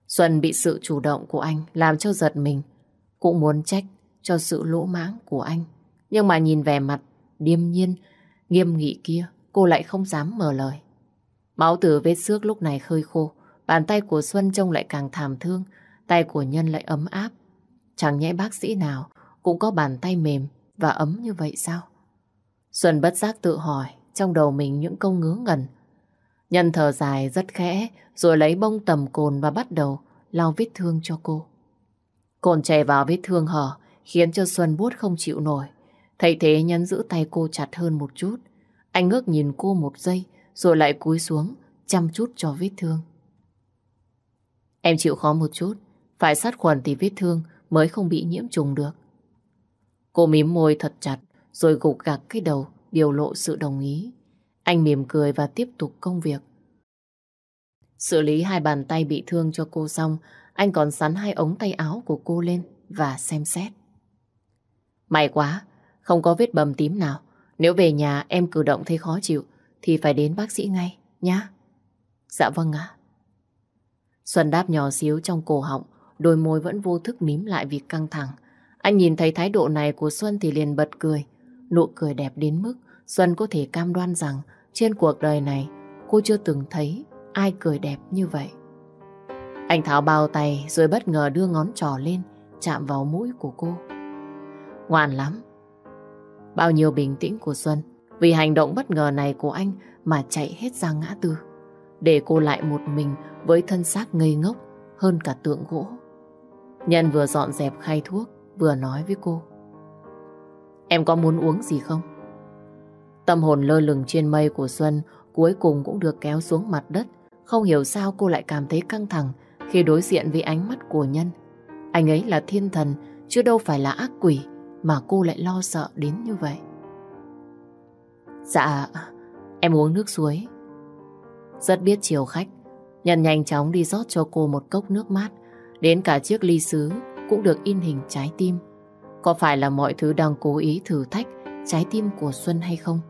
Xuân bị sự chủ động của anh làm cho giật mình, cũng muốn trách cho sự lỗ mãng của anh. Nhưng mà nhìn vẻ mặt điềm nhiên, nghiêm nghị kia, cô lại không dám mở lời. Máu từ vết xước lúc này khơi khô, bàn tay của Xuân trông lại càng thảm thương, tay của Nhân lại ấm áp. Chẳng nhẽ bác sĩ nào cũng có bàn tay mềm và ấm như vậy sao? Xuân bất giác tự hỏi trong đầu mình những câu ngứa ngẩn. Nhân thở dài rất khẽ rồi lấy bông tầm cồn và bắt đầu lau vết thương cho cô. Cồn chảy vào vết thương hở khiến cho Xuân buốt không chịu nổi. Thầy thế Nhân giữ tay cô chặt hơn một chút. Anh ngước nhìn cô một giây rồi lại cúi xuống chăm chút cho vết thương. Em chịu khó một chút, phải sát khuẩn thì vết thương mới không bị nhiễm trùng được. Cô mím môi thật chặt rồi gục gạc cái đầu biểu lộ sự đồng ý. Anh mỉm cười và tiếp tục công việc. Xử lý hai bàn tay bị thương cho cô xong, anh còn sắn hai ống tay áo của cô lên và xem xét. May quá, không có vết bầm tím nào. Nếu về nhà em cử động thấy khó chịu, thì phải đến bác sĩ ngay, nhá. Dạ vâng ạ. Xuân đáp nhỏ xíu trong cổ họng, đôi môi vẫn vô thức mím lại vì căng thẳng. Anh nhìn thấy thái độ này của Xuân thì liền bật cười. Nụ cười đẹp đến mức Xuân có thể cam đoan rằng trên cuộc đời này cô chưa từng thấy ai cười đẹp như vậy. Anh tháo bao tay rồi bất ngờ đưa ngón trỏ lên chạm vào mũi của cô. Ngoan lắm. Bao nhiêu bình tĩnh của Xuân vì hành động bất ngờ này của anh mà chạy hết ra ngã tư. Để cô lại một mình với thân xác ngây ngốc hơn cả tượng gỗ. Nhân vừa dọn dẹp khay thuốc vừa nói với cô. Em có muốn uống gì không? Tâm hồn lơ lửng trên mây của Xuân cuối cùng cũng được kéo xuống mặt đất. Không hiểu sao cô lại cảm thấy căng thẳng khi đối diện với ánh mắt của Nhân. Anh ấy là thiên thần, chứ đâu phải là ác quỷ mà cô lại lo sợ đến như vậy. Dạ, em uống nước suối. Rất biết chiều khách, Nhân nhanh chóng đi rót cho cô một cốc nước mát, đến cả chiếc ly sứ cũng được in hình trái tim. Có phải là mọi thứ đang cố ý thử thách trái tim của Xuân hay không?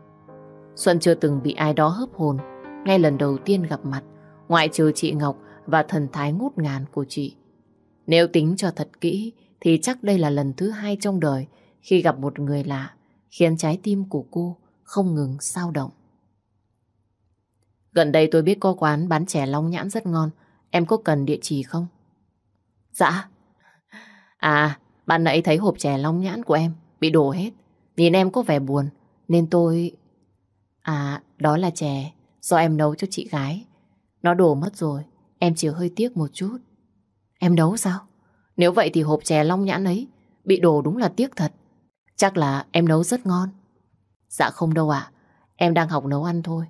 Xuân chưa từng bị ai đó hấp hồn, ngay lần đầu tiên gặp mặt, ngoại trừ chị Ngọc và thần thái ngút ngàn của chị. Nếu tính cho thật kỹ, thì chắc đây là lần thứ hai trong đời khi gặp một người lạ, khiến trái tim của cô không ngừng sao động. Gần đây tôi biết có quán bán chè long nhãn rất ngon, em có cần địa chỉ không? Dạ. À, bạn nãy thấy hộp chè long nhãn của em bị đổ hết, nhìn em có vẻ buồn, nên tôi... À, đó là chè do em nấu cho chị gái. Nó đổ mất rồi, em chỉ hơi tiếc một chút. Em nấu sao? Nếu vậy thì hộp chè long nhãn ấy bị đổ đúng là tiếc thật. Chắc là em nấu rất ngon. Dạ không đâu ạ, em đang học nấu ăn thôi,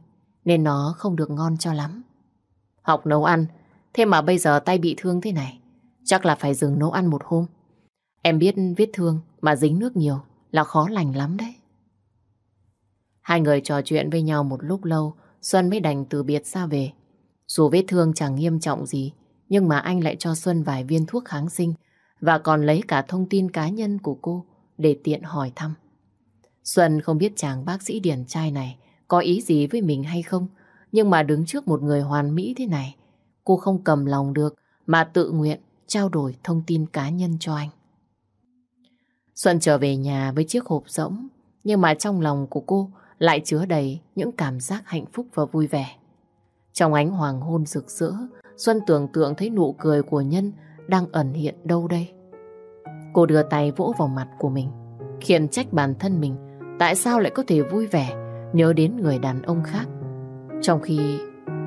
nên nó không được ngon cho lắm. Học nấu ăn, thế mà bây giờ tay bị thương thế này, chắc là phải dừng nấu ăn một hôm. Em biết vết thương mà dính nước nhiều là khó lành lắm đấy. Hai người trò chuyện với nhau một lúc lâu, Xuân mới đành từ biệt ra về. Dù vết thương chẳng nghiêm trọng gì, nhưng mà anh lại cho Xuân vài viên thuốc kháng sinh và còn lấy cả thông tin cá nhân của cô để tiện hỏi thăm. Xuân không biết chàng bác sĩ điển trai này có ý gì với mình hay không, nhưng mà đứng trước một người hoàn mỹ thế này, cô không cầm lòng được mà tự nguyện trao đổi thông tin cá nhân cho anh. Xuân trở về nhà với chiếc hộp rỗng, nhưng mà trong lòng của cô lại chứa đầy những cảm giác hạnh phúc và vui vẻ. Trong ánh hoàng hôn rực rỡ, Xuân tưởng tượng thấy nụ cười của Nhân đang ẩn hiện đâu đây. Cô đưa tay vỗ vào mặt của mình, khiển trách bản thân mình tại sao lại có thể vui vẻ nhớ đến người đàn ông khác, trong khi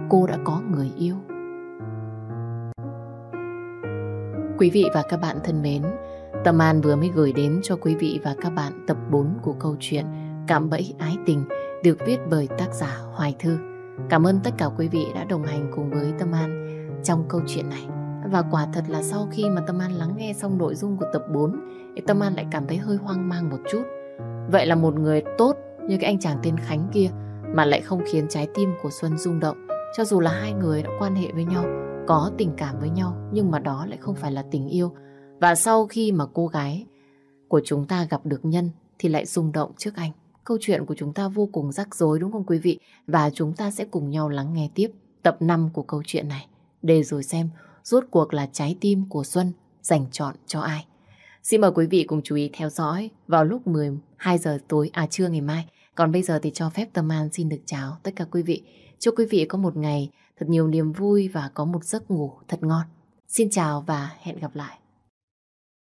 cô đã có người yêu. Quý vị và các bạn thân mến, Tâm An vừa mới gửi đến cho quý vị và các bạn tập 4 của câu chuyện Cạm bẫy ái tình được viết bởi tác giả Hoài Thư. Cảm ơn tất cả quý vị đã đồng hành cùng với Tâm An trong câu chuyện này. Và quả thật là sau khi mà Tâm An lắng nghe xong nội dung của tập 4 thì Tâm An lại cảm thấy hơi hoang mang một chút. Vậy là một người tốt như cái anh chàng tên Khánh kia, mà lại không khiến trái tim của Xuân rung động cho dù là hai người đã quan hệ với nhau, có tình cảm với nhau, nhưng mà đó lại không phải là tình yêu. Và sau khi mà cô gái của chúng ta gặp được nhân, thì lại rung động trước anh. Câu chuyện của chúng ta vô cùng rắc rối, đúng không quý vị? Và chúng ta sẽ cùng nhau lắng nghe tiếp tập 5 của câu chuyện này để rồi xem rốt cuộc là trái tim của Xuân dành chọn cho ai. Xin mời quý vị cùng chú ý theo dõi vào lúc 12 giờ tối à trưa ngày mai. Còn bây giờ thì cho phép Tâm An xin được chào tất cả quý vị. Chúc quý vị có một ngày thật nhiều niềm vui và có một giấc ngủ thật ngon. Xin chào và hẹn gặp lại.